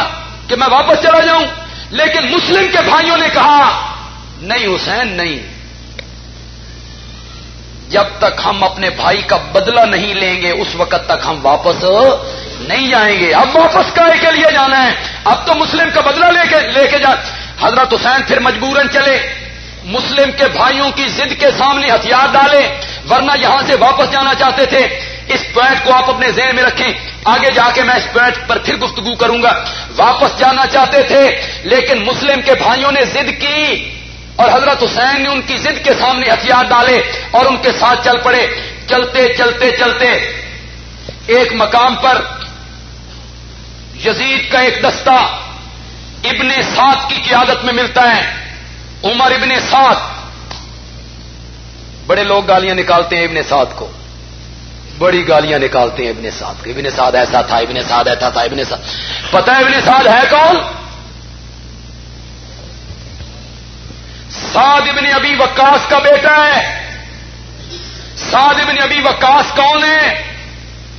کہ میں واپس چلا جاؤں، لیکن مسلم کے بھائیوں نے کہا، نہیں حسین، نہیں۔ جب تک ہم اپنے بھائی کا بدلہ نہیں لیں گے، اس وقت تک ہم واپس نہیں جائیں گے۔ اب واپس کا کے لیے جانا ہے۔ اب تو مسلم کا بدلہ لے کے لے کے جا۔ حضرت حسین پھر مجبورن چلے۔ مسلم کے بھائیوں کی ضد کے سامنے ہتھیار ڈالے، ورنہ یہاں سے واپس جانا چاہتے تھے۔ اس پوائنٹ کو آپ اپنے ذہن میں رکھیں۔ آگے جا کے میں اس پوائنٹ پر پھر گفتگو کروں گا۔ واپس جانا چاہتے تھے، لیکن مسلم کے بھائیوں نے ضد کی اور حضرت حسین نے ان کی ضد کے سامنے ہتھیار ڈالے اور ان کے ساتھ چل پڑے۔ چلتے چلتے چلتے ایک مقام پر یزید کا ایک دستہ ابن سات کی قیادت میں ملتا ہے۔ عمر ابن سات بڑے لوگ گالیاں نکالتے ہیں ابن سات کو۔ بڑی گالیاں نکالتے ہیں ابن سعد کو ابن سعد ایسا تھا، ابن سعد ایسا تھا، ابن سعد۔ پتا ہے ابن سعد ہے کون؟ سعد ابن ابی وکاس کا بیٹا ہے۔ سعد ابن ابی وکاس کون ہے؟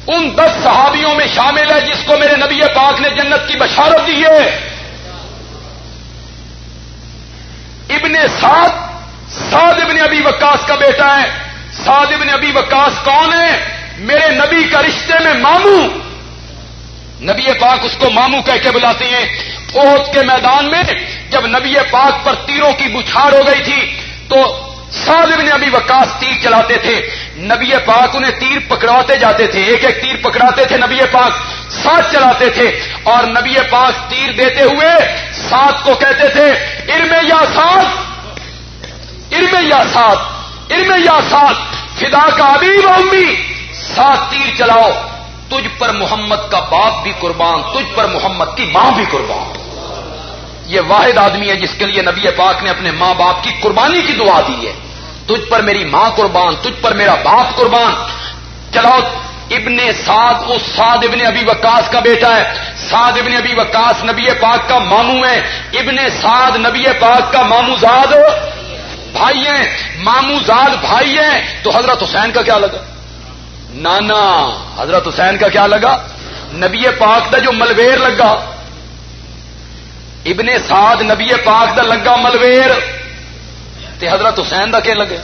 ان دس صحابیوں میں شامل ہے جس کو میرے نبی پاک نے جنت کی بشارت دی ہے۔ ابن سعد سعد ابن ابی وکاس کا بیٹا ہے۔ سعد ابن ابی وکاس کون ہے؟ میرے نبی کا رشتے میں ماموں۔ نبی پاک اس کو ماموں کہہ کے بلاتے ہیں۔ اوت کے میدان میں جب نبی پاک پر تیروں کی بچھاڑ ہو گئی تھی، تو سالم نے ابھی وکاس تیر چلاتے تھے۔ نبی پاک انہیں تیر پکڑاتے جاتے تھے۔ ایک ایک تیر پکڑاتے تھے نبی پاک، ساتھ چلاتے تھے۔ اور نبی پاک تیر دیتے ہوئے ساتھ کو کہتے تھے ارم یا ساتھ ارم یا ساتھ ارم یا ساتھ فدا کا ابھی امی سات تیر چلاؤ۔ تجھ پر محمد کا باپ بھی قربان، تجھ پر محمد کی ماں بھی قربان۔ یہ واحد آدمی ہے جس کے لیے نبی پاک نے اپنے ماں باپ کی قربانی کی دعا دی ہے۔ تجھ پر میری ماں قربان، تجھ پر میرا باپ قربان۔ چلاؤ، ابن سعد اس سعد ابن ابی وکاس کا بیٹا ہے۔ سعد ابن ابی وکاس نبی پاک کا ماموں ہے ابن سعد نبی پاک کا مامو زاد بھائی ہیں۔ مامو زاد بھائی ہیں۔ تو حضرت حسین کا کیا لگا؟ نانا، حضرت حسین کا کیا لگا؟ نبی پاک دا جو ملویر لگا۔ ابن سعد نبی پاک دا لگا ملویر۔ تے حضرت حسین دا کیا لگا؟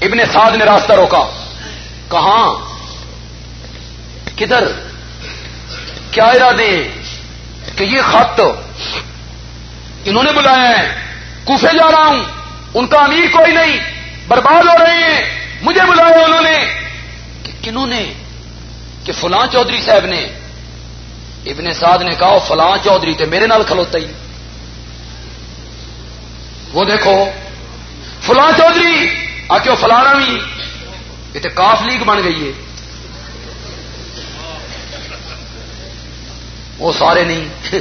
ابن سعد نے راستہ روکا۔ کہاں؟ کدھر؟ کیا ارادے؟ کہ یہ خط انہوں نے بلایا ہے۔ کوفے جا رہا ہوں۔ ان کا امیر کوئی نہیں۔ برباد ہو رہے ہیں۔ مجھے بلایا انہوں نے۔ کہ کنہوں نے؟ کہ فلاں چودھری صاحب نے۔ ابن سعد نے کہا فلاں چودھری تھے میرے نال کھلوتا ہی۔ وہ دیکھو، فلاں چودھری آ کے فلانا بھی۔ یہ تو کاف لیگ بن گئی ہے۔ وہ سارے نہیں۔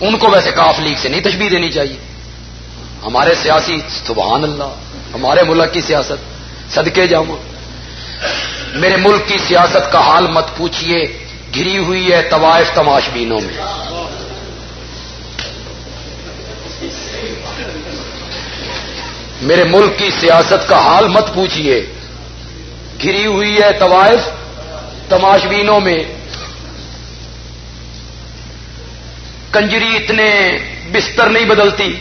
ان کو ویسے کاف لیگ سے نہیں تشبیح دینی چاہیے۔ ہمارے سیاسی، سبحان اللہ، ہمارے ملک کی سیاست، صدقے جاؤ میرے ملک کی سیاست کا حال مت پوچھیے گری ہوئی ہے طوائف تماش بینوں میں۔ میرے ملک کی سیاست کا حال مت پوچھیے گری ہوئی ہے طوائف تماش بینوں میں۔ کنجری اتنے بستر نہیں بدلتی۔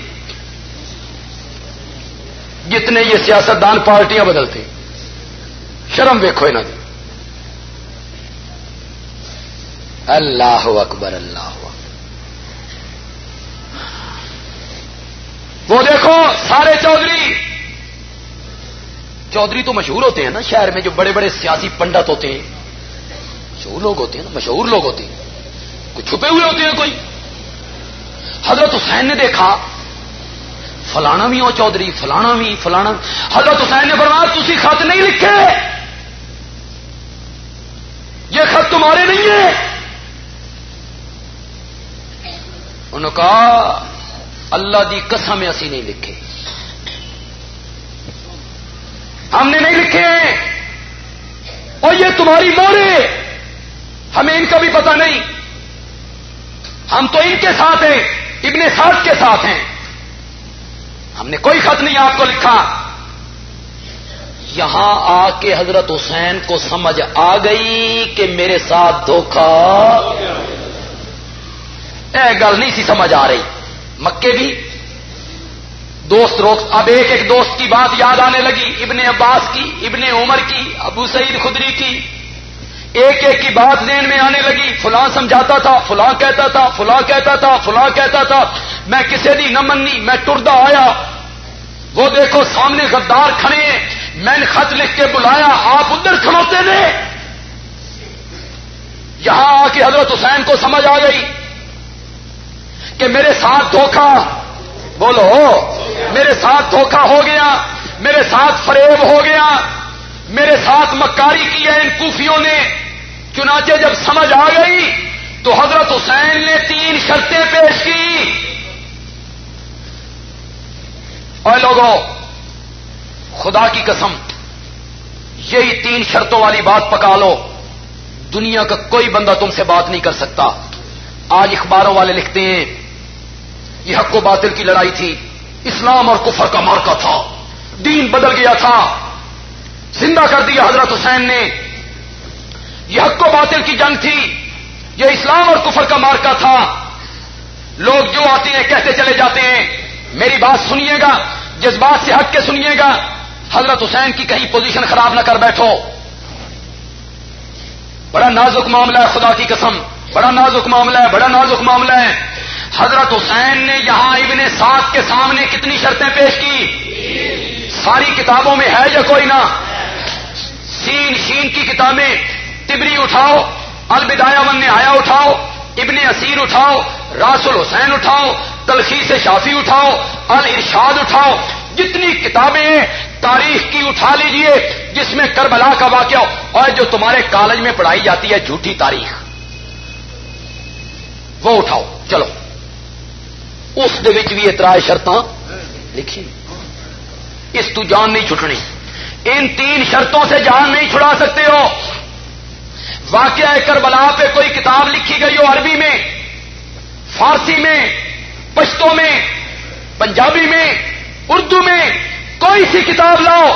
جتنے یہ سیاستدان پارٹیاں بدلتے شرم ویکو یہاں کی اللہ اکبر، اللہ وہ دیکھو، سارے چودھری۔ چودھری تو مشہور ہوتے ہیں نا شہر میں، جو بڑے بڑے سیاسی پنڈت ہوتے ہیں۔ مشہور لوگ ہوتے ہیں نا، مشہور لوگ ہوتے ہیں۔ کوئی چھپے ہوئے ہوتے ہیں، کوئی۔ حضرت حسین نے دیکھا فلانا بھی ہو چودھری، فلانا بھی، فلانا۔ حضرت حسین نے فرمایا تھی خط نہیں لکھے۔ یہ خط تمہارے نہیں ہے انہوں نے کہا، اللہ دی قسم اسی نہیں لکھے۔ ہم نے نہیں لکھے ہیں۔ اور یہ تمہاری مورے۔ ہمیں ان کا بھی پتہ نہیں۔ ہم تو ان کے ساتھ ہیں، ابن ساتھ کے ساتھ ہیں۔ ہم نے کوئی خط نہیں آپ کو لکھا۔ یہاں آ کے حضرت حسین کو سمجھ آ گئی کہ میرے ساتھ دھوکھا اے گل نہیں سی سمجھ آ رہی۔ مکے بھی۔ دوست روک اب ایک ایک دوست کی بات یاد آنے لگی۔ ابن عباس کی، ابن عمر کی، ابو سعید خدری کی۔ ایک ایک کی بات ذہن میں آنے لگی، فلاں سمجھاتا تھا، فلاں کہتا تھا، فلاں کہتا تھا، فلاں کہتا تھا۔ میں کسی دی نہ منی، میں ٹردا آیا۔ وہ دیکھو، سامنے غدار کھڑے ہیں۔ میں نے خط لکھ کے بلایا، آپ ادھر کھڑوتے تھے۔ یہاں آ کے حضرت حسین کو سمجھ آ گئی کہ میرے ساتھ دھوکہ، بولو، میرے ساتھ دھوکہ ہو گیا، میرے ساتھ فریب ہو گیا، میرے ساتھ مکاری کی ہے ان کوفیوں نے۔ چنانچہ جب سمجھ آ گئی تو حضرت حسین نے تین شرطیں پیش کی۔ اور لوگوں، خدا کی قسم، یہی تین شرطوں والی بات پکا لو۔ دنیا کا کوئی بندہ تم سے بات نہیں کر سکتا۔ آج اخباروں والے لکھتے ہیں، یہ حق و باطل کی لڑائی تھی۔ اسلام اور کفر کا مارکا تھا۔ دین بدل گیا تھا۔ زندہ کر دیا حضرت حسین نے۔ یہ حق و باطل کی جنگ تھی۔ یہ اسلام اور کفر کا مارکا تھا۔ لوگ جو آتے ہیں، کہتے چلے جاتے ہیں۔ میری بات سنیے گا جذبات سے حق کے سنیے گا، حضرت حسین کی کہیں پوزیشن خراب نہ کر بیٹھو۔ بڑا نازک معاملہ ہے، خدا کی قسم۔ بڑا نازک معاملہ ہے، بڑا نازک معاملہ ہے۔ حضرت حسین نے یہاں ابن سات کے سامنے کتنی شرطیں پیش کی؟ ساری کتابوں میں ہے یا کوئی نہ؟ سین شین کی کتابیں۔ تبری اٹھاؤ البدایا من نے آیا اٹھاؤ، ابن اسیر اٹھاؤ راس الحسین اٹھاؤ تلخی سے شافی اٹھاؤ الرشاد اٹھاؤ، جتنی کتابیں ہیں تاریخ کی اٹھا لیجیے، جس میں کربلا کا واقعہ اور جو تمہارے کالج میں پڑھائی جاتی ہے جھوٹی تاریخ۔ وہ اٹھاؤ، چلو۔ اس بھی اترائے شرط لکھی۔ اس تو جان نہیں چھٹنی۔ ان تین شرطوں سے جان نہیں چھڑا سکتے ہو۔ واقعہ کربلا پہ کوئی کتاب لکھی گئی ہو عربی میں، فارسی میں پشتوں میں، پنجابی میں، اردو میں، کوئی سی کتاب لاؤ،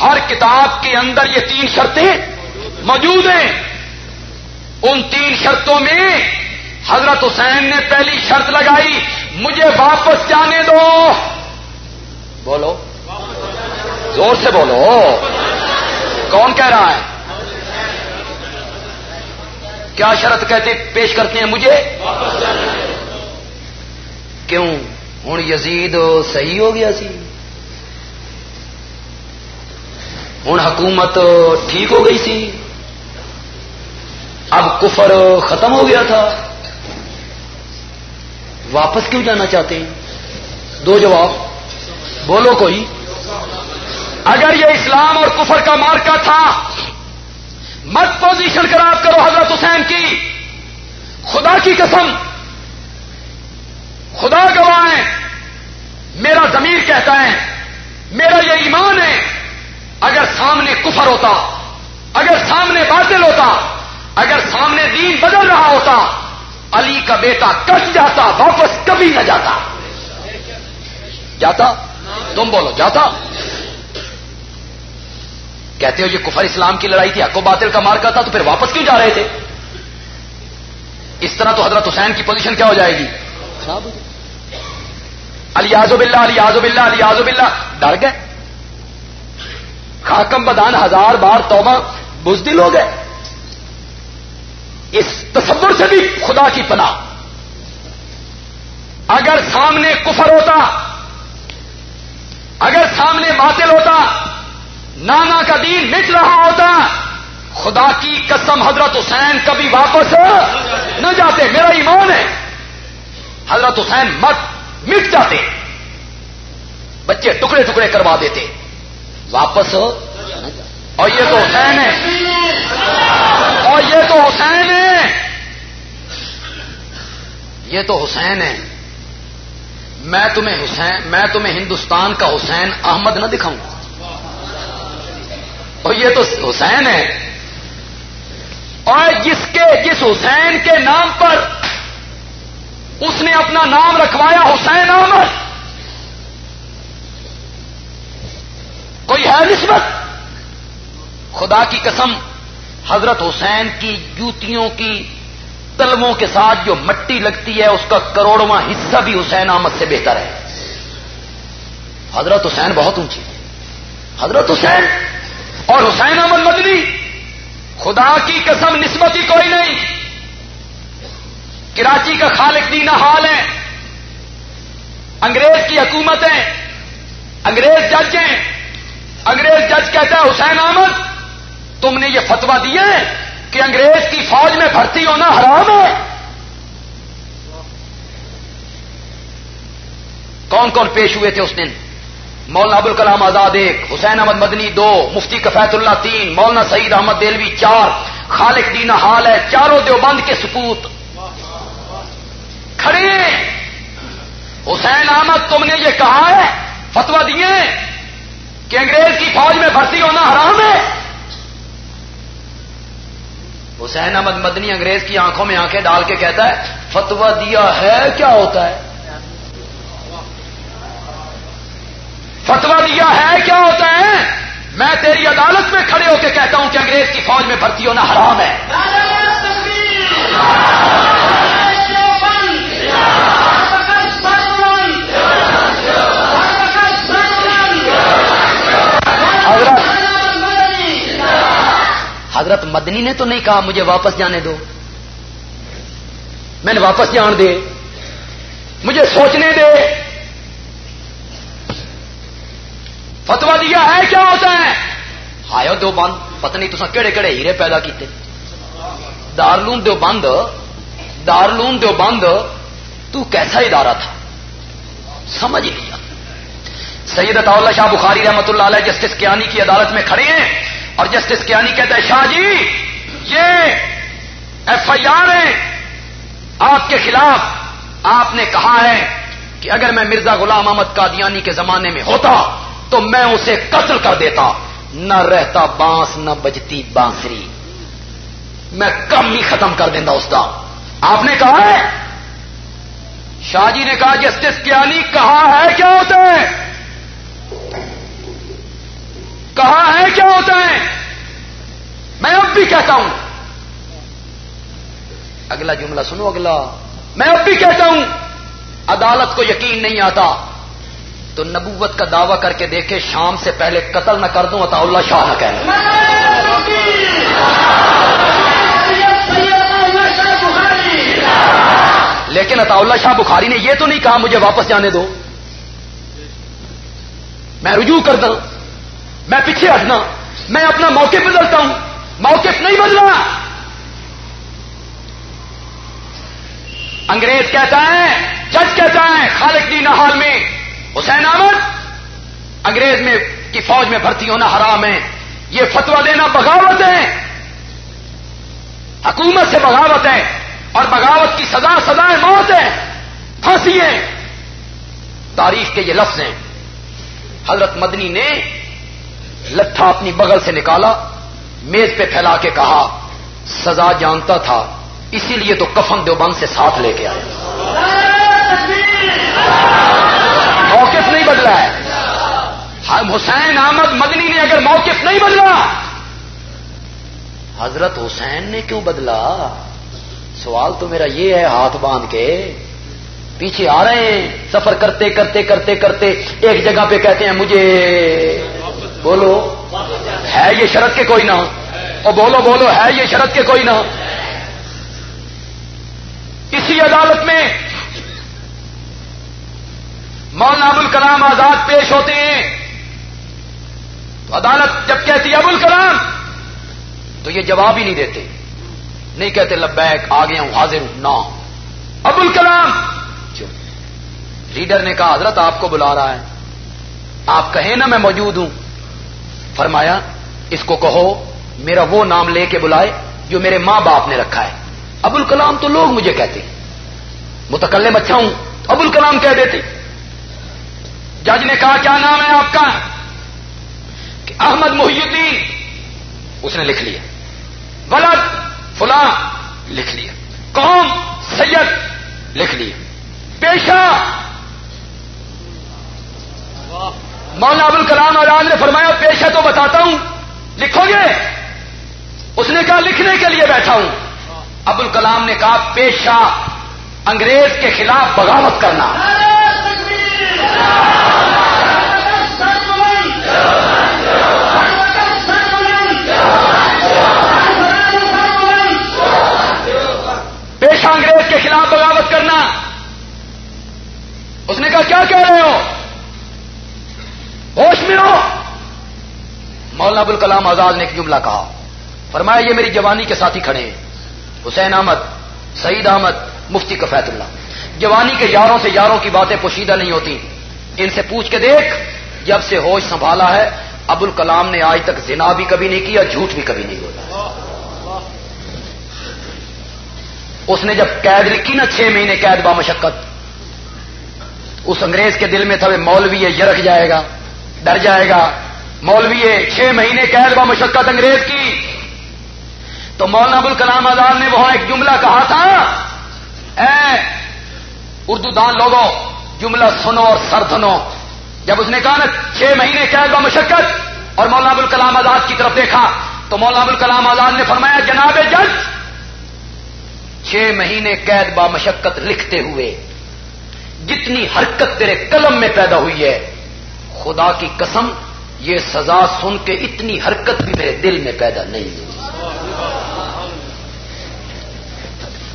ہر کتاب کے اندر یہ تین شرطیں موجود ہیں۔ ان تین شرطوں میں حضرت حسین نے پہلی شرط لگائی، مجھے واپس جانے دو۔ بولو۔ زور سے بولو۔ کون کہہ رہا ہے؟ کیا شرط کہتے پیش کرتے ہیں مجھے؟ کیوں؟ ہوں یزید صحیح ہو گیا سی۔ ہوں حکومت ٹھیک ہو گئی سی۔ اب کفر ختم ہو گیا تھا۔ واپس کیوں جانا چاہتے ہیں؟ دو جواب۔ بولو کوئی۔ اگر یہ اسلام اور کفر کا مارکا تھا مت پوزیشن خراب کرو حضرت حسین کی۔ خدا کی قسم۔ خدا گواہ ہے میرا ضمیر کہتا ہے۔ میرا یہ ایمان ہے۔ اگر سامنے کفر ہوتا، اگر سامنے باطل ہوتا، اگر سامنے دین بدل رہا ہوتا، علی کا بیٹا کٹ جاتا، واپس کبھی نہ جاتا۔ جاتا؟ تم بولو، جاتا؟ کہتے ہو یہ کفر اسلام کی لڑائی تھی کو باطل کا مار کا تھا، تو پھر واپس کیوں جا رہے تھے؟ اس طرح تو حضرت حسین کی پوزیشن کیا ہو جائے گی؟ علی آزب اللہ علی آزب اللہ علی آزب اللہ ڈر گئے؟ خاکم بدان ہزار بار توبہ، بزدل ہو گئے؟ اس تصور سے بھی خدا کی پناہ۔ اگر سامنے کفر ہوتا، اگر سامنے باطل ہوتا نانا کا دین مٹ رہا ہوتا، خدا کی قسم حضرت حسین کبھی واپس نہ جاتے، میرا ایمان ہے۔ حضرت حسین مت مٹ جاتے۔ بچے ٹکڑے ٹکڑے کروا دیتے۔ واپس اور یہ تو حسین ہے۔ اور یہ تو حسین ہے۔ یہ تو حسین ہے۔ میں تمہیں حسین، میں تمہیں ہندوستان کا حسین احمد نہ دکھاؤں گا۔ اور یہ تو حسین ہے۔ اور جس کے جس حسین کے نام پر اس نے اپنا نام رکھوایا حسین احمد۔ کوئی ہے نسبت؟ خدا کی قسم، حضرت حسین کی جوتیوں کی تلووں کے ساتھ جو مٹی لگتی ہے، اس کا کروڑواں حصہ بھی حسین احمد سے بہتر ہے۔ حضرت حسین بہت اونچی۔ حضرت حسین اور حسین احمد مدنی، خدا کی قسم نسبت ہی کوئی نہیں۔ کراچی کا خالق دینا حال ہے۔ انگریز کی حکومت ہے۔ انگریز جج ہیں۔ انگریز جج کہتا ہے، حسین احمد، تم نے یہ فتوا دیا ہے کہ انگریز کی فوج میں بھرتی ہونا حرام ہے۔ کون کون پیش ہوئے تھے اس دن؟ مولانا ابو الکلام آزاد ایک، حسین احمد مدنی دو، مفتی کفیت اللہ تین، مولانا سعید احمد دلوی چار، خالق دینا حال ہے، چاروں دیوبند کے سپوت کھڑے حسین احمد، تم نے یہ کہا ہے فتوا دیے کہ انگریز کی فوج میں بھرتی ہونا حرام ہے۔ حسین احمد مدنی انگریز کی آنکھوں میں آنکھیں ڈال کے کہتا ہے فتوا دیا ہے، کیا ہوتا ہے؟ فتوا دیا ہے کیا ہوتا ہے؟ میں تیری عدالت میں کھڑے ہو کے کہتا ہوں کہ انگریز کی فوج میں بھرتی ہونا حرام ہے۔ حضرت مدنی نے تو نہیں کہا مجھے واپس جانے دو۔ میں نے واپس جان دے۔ مجھے سوچنے دے۔ فتوا دیا ہے، کیا ہوتا ہے؟ ہایا دو بند، پتہ نہیں تو کہڑے کہڑے ہیرے پیدا کیتے۔ دارلوم دو بند دارلوم دو بند، تو کیسا ادارہ تھا؟ سمجھ لیا سید اللہ شاہ بخاری رحمت اللہ علیہ جسٹس کیانی کی عدالت میں کھڑے ہیں اور جسٹس کیانی کہتا ہے شاہ جی یہ ایف آئی آر ہے۔ آپ کے خلاف آپ نے کہا ہے کہ اگر میں مرزا غلام احمد قادیانی کے زمانے میں ہوتا تو میں اسے قتل کر دیتا۔ نہ رہتا بانس، نہ بجتی بانسری۔ میں کم ہی ختم کر دینا اس کا آپ نے کہا ہے؟ شاہ جی نے کہا جسٹس کیانی، کہا ہے کیا ہوتا ہے؟ کہا ہے کیا ہوتا ہے؟ میں اب بھی کہتا ہوں۔ اگلا جملہ سنو، اگلا۔ میں اب بھی کہتا ہوں۔ عدالت کو یقین نہیں آتا۔ تو نبوت کا دعویٰ کر کے دیکھے، شام سے پہلے قتل نہ کر دوں اتا اللہ شاہ نہ کہنا۔ لیکن عطا اللہ شاہ بخاری نے یہ تو نہیں کہا، مجھے واپس جانے دو۔ میں رجوع کرتا میں پیچھے ہٹنا، میں اپنا موقف بدلتا ہوں۔ موقف نہیں بدلا۔ انگریز کہتا ہے، جج کہتا ہے، خالق دی نہال میں۔ حسین احمد، انگریز میں کی فوج میں بھرتی ہونا حرام ہے، یہ فتوا دینا بغاوت ہے۔ حکومت سے بغاوت ہے اور بغاوت کی سزا سزا موت ہے، پھانسی ہے۔ تاریخ کے یہ لفظ ہیں۔ حضرت مدنی نے لٹھا اپنی بغل سے نکالا، میز پہ پھیلا کے کہا، سزا جانتا تھا، اسی لیے تو کفن دیوبند سے ساتھ لے کے آیا۔ موقف نہیں بدلا ہے۔ حسین احمد مدنی نے اگر موقف نہیں بدلا، حضرت حسین نے کیوں بدلا؟ سوال تو میرا یہ ہے ہاتھ باندھ کے۔ پیچھے آ رہے ہیں، سفر کرتے کرتے کرتے کرتے ایک جگہ پہ کہتے ہیں مجھے۔ بولو، ہے یہ شرط کے کوئی نہ۔ اور بولو بولو، ہے یہ شرط کے کوئی نہ۔ اسی عدالت میں مولانا ابو الکلام آزاد پیش ہوتے ہیں۔ تو عدالت جب کہتی ہے ابو الکلام، تو یہ جواب ہی نہیں دیتے۔ نہیں کہتے لبیک آ گیا ہوں، حاضر ہوں۔ نہ ابو الکلام لیڈر نے کہا، حضرت آپ کو بلا رہا ہے۔ آپ کہیں نا میں موجود ہوں۔ فرمایا، اس کو کہو، میرا وہ نام لے کے بلائے جو میرے ماں باپ نے رکھا ہے۔ ابو الکلام تو لوگ مجھے کہتے متکلم اچھا ہوں ابو الکلام کہہ دیتے۔ جج نے کہا، کیا نام ہے آپ کا؟ کہ احمد محی الدین اس نے لکھ لیا۔ ولد فلاں لکھ لیا۔ قوم سید لکھ لیا۔ پیشہ۔ مولانا ابو الکلام آزاد نے فرمایا، پیشہ تو بتاتا ہوں، لکھو گے؟ اس نے کہا، لکھنے کے لیے بیٹھا ہوں۔ ابو الکلام نے کہا، پیشہ انگریز کے خلاف بغاوت کرنا۔ پیشہ انگریز کے خلاف بغاوت کرنا۔ اس نے کہا، کیا کہہ رہے ہو؟ ہوش میں ہو مولانا ابو الکلام آزاد نے ایک جملہ کہا، فرمایا، یہ میری جوانی کے ساتھی کھڑے ہیں۔ حسین احمد، سعید احمد، مفتی کفیت اللہ۔ جوانی کے یاروں سے یاروں کی باتیں پوشیدہ نہیں ہوتی ان سے پوچھ کے دیکھ، جب سے ہوش سنبھالا ہے ابو الکلام نے آج تک زنا بھی کبھی نہیں کیا، جھوٹ بھی کبھی نہیں ہوتا اس نے جب قید لکھی نا چھ مہینے قید با مشقت، اس انگریز کے دل میں تھا مولوی ہے یہ رکھ جائے گا، ڈر جائے گا۔ مولوی ہے چھ مہینے قید با مشقت انگریز کی۔ تو مولانا ابو الکلام آزاد نے وہاں ایک جملہ کہا تھا، اے اردو دان لوگوں جملہ سنو اور سر دھنو۔ جب اس نے کہا نا چھ مہینے قید با مشقت اور مولانا ابو الکلام آزاد کی طرف دیکھا، تو مولانا ابو الکلام آزاد نے فرمایا، جناب جج، چھ مہینے قید با مشقت لکھتے ہوئے جتنی حرکت تیرے قلم میں پیدا ہوئی ہے، خدا کی قسم، یہ سزا سن کے اتنی حرکت بھی میرے دل میں پیدا نہیں ہوئی۔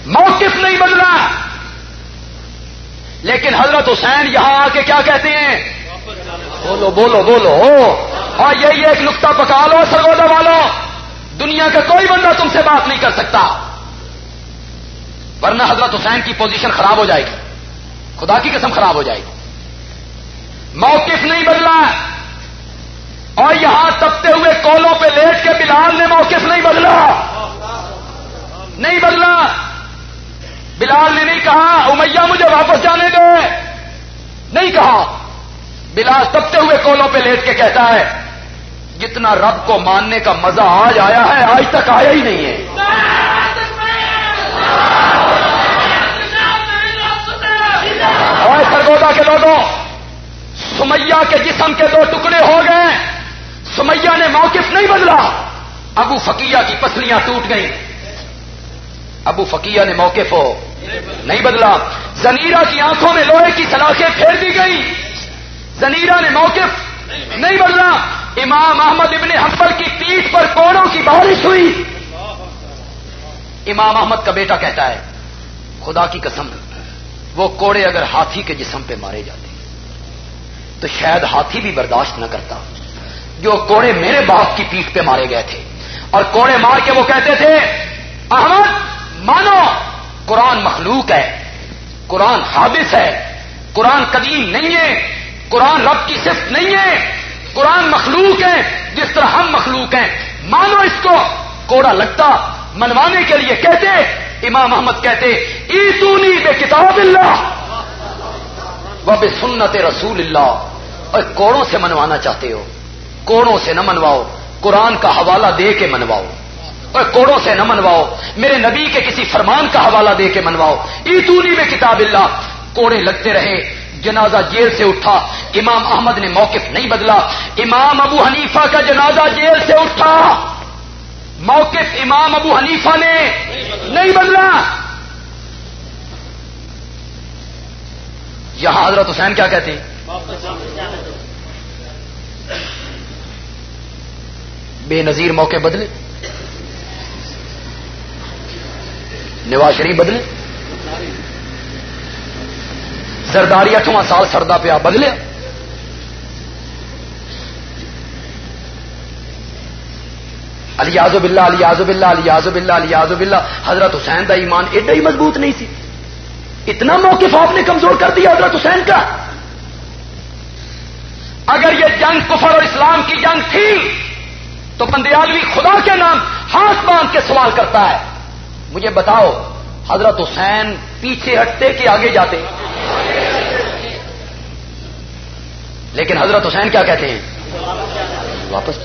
موقف نہیں بدلا۔ لیکن حضرت حسین یہاں آ کے کیا کہتے ہیں؟ بولو بولو بولو اور یہی ایک نقطہ پکا لو سرگودا والو۔ دنیا کا کوئی بندہ تم سے بات نہیں کر سکتا۔ ورنہ حضرت حسین کی پوزیشن خراب ہو جائے گی۔ خدا کی قسم خراب ہو جائے گی۔ موقف نہیں بدلا۔ اور یہاں تپتے ہوئے کولوں پہ لیٹ کے بلال نے موقف نہیں بدلا۔ نہیں بدلا۔ بلال نے نہیں کہا، امیہ مجھے واپس جانے دے۔ نہیں کہا۔ بلال تپتے ہوئے کولوں پہ لیٹ کے کہتا ہے، جتنا رب کو ماننے کا مزہ آج آیا ہے، آج تک آیا ہی نہیں ہے۔ اور سرگودا کے لوگوں سمیا کے جسم کے دو ٹکڑے ہو گئے۔ سمیا نے موقف نہیں بدلا۔ ابو فقیہ کی پسلیاں ٹوٹ گئیں۔ ابو فقیہ نے موقف ہو نہیں بدلا۔ زنیرا کی آنکھوں میں لوہے کی سلاخیں پھیر دی گئی۔ زنیرا نے موقف نہیں بدلا۔ امام احمد ابن حنبل کی پیٹ پر کوڑوں کی بارش ہوئی۔ امام احمد کا بیٹا کہتا ہے، خدا کی قسم، وہ کوڑے اگر ہاتھی کے جسم پہ مارے جاتے، تو شاید ہاتھی بھی برداشت نہ کرتا۔ جو کوڑے میرے باپ کی پیٹ پہ مارے گئے تھے۔ اور کوڑے مار کے وہ کہتے تھے، احمد مانو، قرآن مخلوق ہے، قرآن حادث ہے، قرآن قدیم نہیں ہے، قرآن رب کی صفت نہیں ہے، قرآن مخلوق ہے، جس طرح ہم مخلوق ہیں۔ مانو اس کو۔ کوڑا لگتا، منوانے کے لیے کہتے، امام محمد کہتے، ایتونی بے کتاب اللہ وہ بے سنت رسول اللہ اور کوڑوں سے منوانا چاہتے ہو، کوڑوں سے نہ منواؤ، قرآن کا حوالہ دے کے منواؤ۔ اور کوڑوں سے نہ منواؤ۔ میرے نبی کے کسی فرمان کا حوالہ دے کے منواؤ۔ ایتونی میں کتاب اللہ۔ کوڑے لگتے رہے۔ جنازہ جیل سے اٹھا۔ امام احمد نے موقف نہیں بدلا۔ امام ابو حنیفہ کا جنازہ جیل سے اٹھا۔ موقف امام ابو حنیفہ نے نہیں بدلا۔ یہاں حضرت حسین کیا کہتے ہیں؟ بے نظیر موقع بدلے۔ نواز شریف بدلے۔ سرداری اٹھواں سال سردا پیا بدلے۔ الیاز باللہ الیاز باللہ الیاز باللہ الیاز باللہ۔ حضرت حسین دا ایمان ایڈا ہی مضبوط نہیں سی۔ اتنا موقف آپ نے کمزور کر دیا حضرت حسین کا۔ اگر یہ جنگ کفر اور اسلام کی جنگ تھی، تو بندیالوی خدا کے نام ہاتھ باندھ کے سوال کرتا ہے۔ مجھے بتاؤ، حضرت حسین پیچھے ہٹتے کہ آگے جاتے؟ لیکن حضرت حسین کیا کہتے ہیں؟ واپس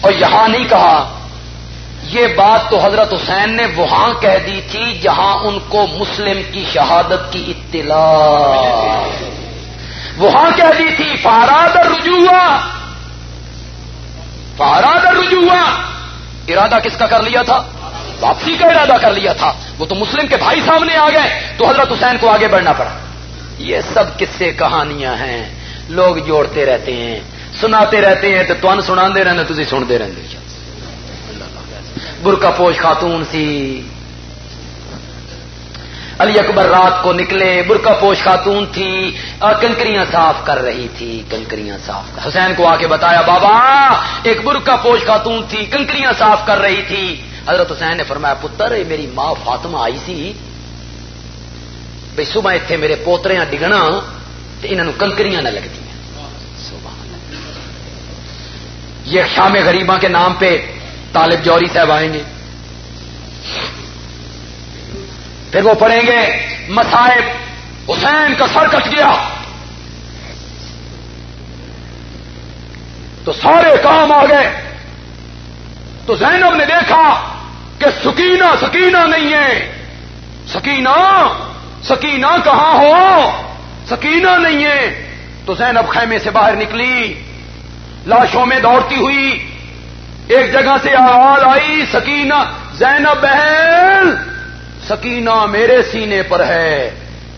اور یہاں نہیں کہا، یہ بات تو حضرت حسین نے وہاں کہہ دی تھی جہاں ان کو مسلم کی شہادت کی اطلاع۔ وہاں کہہ دی تھی فاراد رجوع فاراد رجوع ارادہ کس کا کر لیا تھا؟ واپسی کا ارادہ کر لیا تھا۔ وہ تو مسلم کے بھائی سامنے آ گئے، تو حضرت حسین کو آگے بڑھنا پڑا۔ یہ سب کس سے کہانیاں ہیں۔ لوگ جوڑتے رہتے ہیں، سناتے رہتے ہیں، تو تن سنا رہتے تھی سنتے رہتے برقع پوش خاتون سی علی اکبر رات کو نکلے، برقع پوش خاتون تھی کنکریاں صاف کر رہی تھی، کنکریاں صاف کر حسین کو آ کے بتایا، بابا، ایک برقع پوش خاتون تھی، کنکریاں صاف کر رہی تھی۔ حضرت حسین نے فرمایا، پتر میری ماں فاطمہ آئی سی۔ بھائی صبح اتنے میرے پوترے ڈگنا تو انہوں کنکریاں نہ لگتی یہ شام غریباں کے نام پہ طالب جوری صاحب آئیں گے۔ پھر وہ پڑھیں گے مسائب حسین کا سر کٹ گیا۔ تو سارے کام آ گئے۔ تو زینب نے دیکھا کہ سکینہ سکینہ نہیں ہے۔ سکینہ سکینہ کہاں ہو؟ سکینہ نہیں ہے۔ تو زینب خیمے سے باہر نکلی۔ لاشوں میں دوڑتی ہوئی۔ ایک جگہ سے آواز آئی، سکینہ، زینب بہن سکینہ میرے سینے پر ہے۔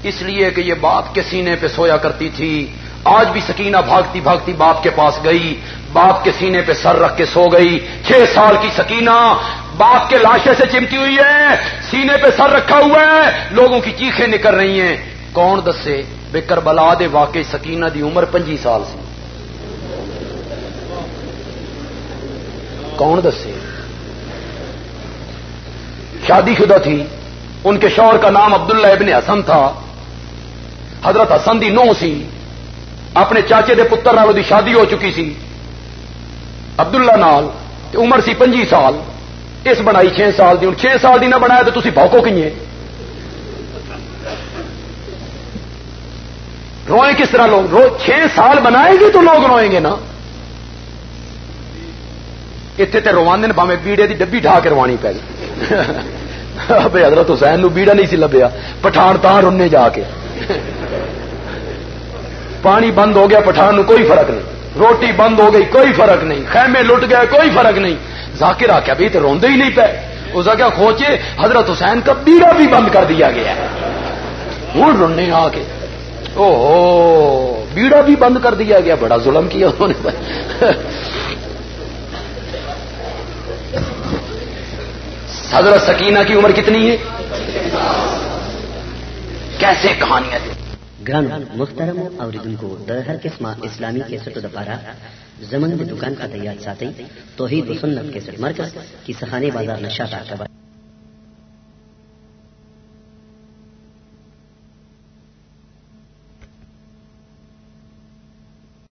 اس لیے کہ یہ باپ کے سینے پہ سویا کرتی تھی۔ آج بھی سکینہ بھاگتی بھاگتی باپ کے پاس گئی۔ باپ کے سینے پہ سر رکھ کے سو گئی۔ چھ سال کی سکینہ باپ کے لاشے سے چمٹی ہوئی ہے۔ سینے پہ سر رکھا ہوا ہے۔ لوگوں کی چیخیں نکل رہی ہیں۔ کون دسے بے کربلا دے واقعی سکینہ دی عمر پنجی سال سی۔ کون دسے؟ شادی شدہ تھی۔ ان کے شوہر کا نام عبداللہ ابن حسن تھا۔ حضرت حسن دی نو سی۔ اپنے چاچے دے پتر نال دی شادی ہو چکی سی۔ عبداللہ نال عمر سی پنجی سال۔ اس بنائی چھ سال دی۔ چھ سال دی نہ بنایا تو تھی بوکو کھے روئیں کس طرح لوگ؟ رو چھ سال بنائیں گے تو لوگ روئیں گے نا۔ اتنے تو روان پاوے بیڑے دی ڈبی ڈھا کے روانی پی بھائی حضرت حسین نو بیڑا نہیں سی لبیا، پٹھان تار رونے جا کے۔ پانی بند ہو گیا، پٹھان نو کوئی فرق نہیں۔ روٹی بند ہو گئی، کوئی فرق نہیں۔ خیمے لٹ گئے، کوئی فرق نہیں۔ ذاکر آخیا بھی تو روندے ہی نہیں پے۔ اس کا کیا کھوچے، حضرت حسین کا بیڑا بھی بند کر دیا گیا ہوں رونے آ کے۔ او بیڑا بھی بند کر دیا گیا۔ بڑا ظلم کیا انہوں نے۔ حضرت سکینہ کی عمر کتنی ہے؟ کیسے کہانیاں گران محترم اور کو ہر قسم اسلامی کے سٹ دپارا زمن دکان کا تیار ساتھی توحید و سنت کے سٹ مرکز کی سہانے بازار نشاط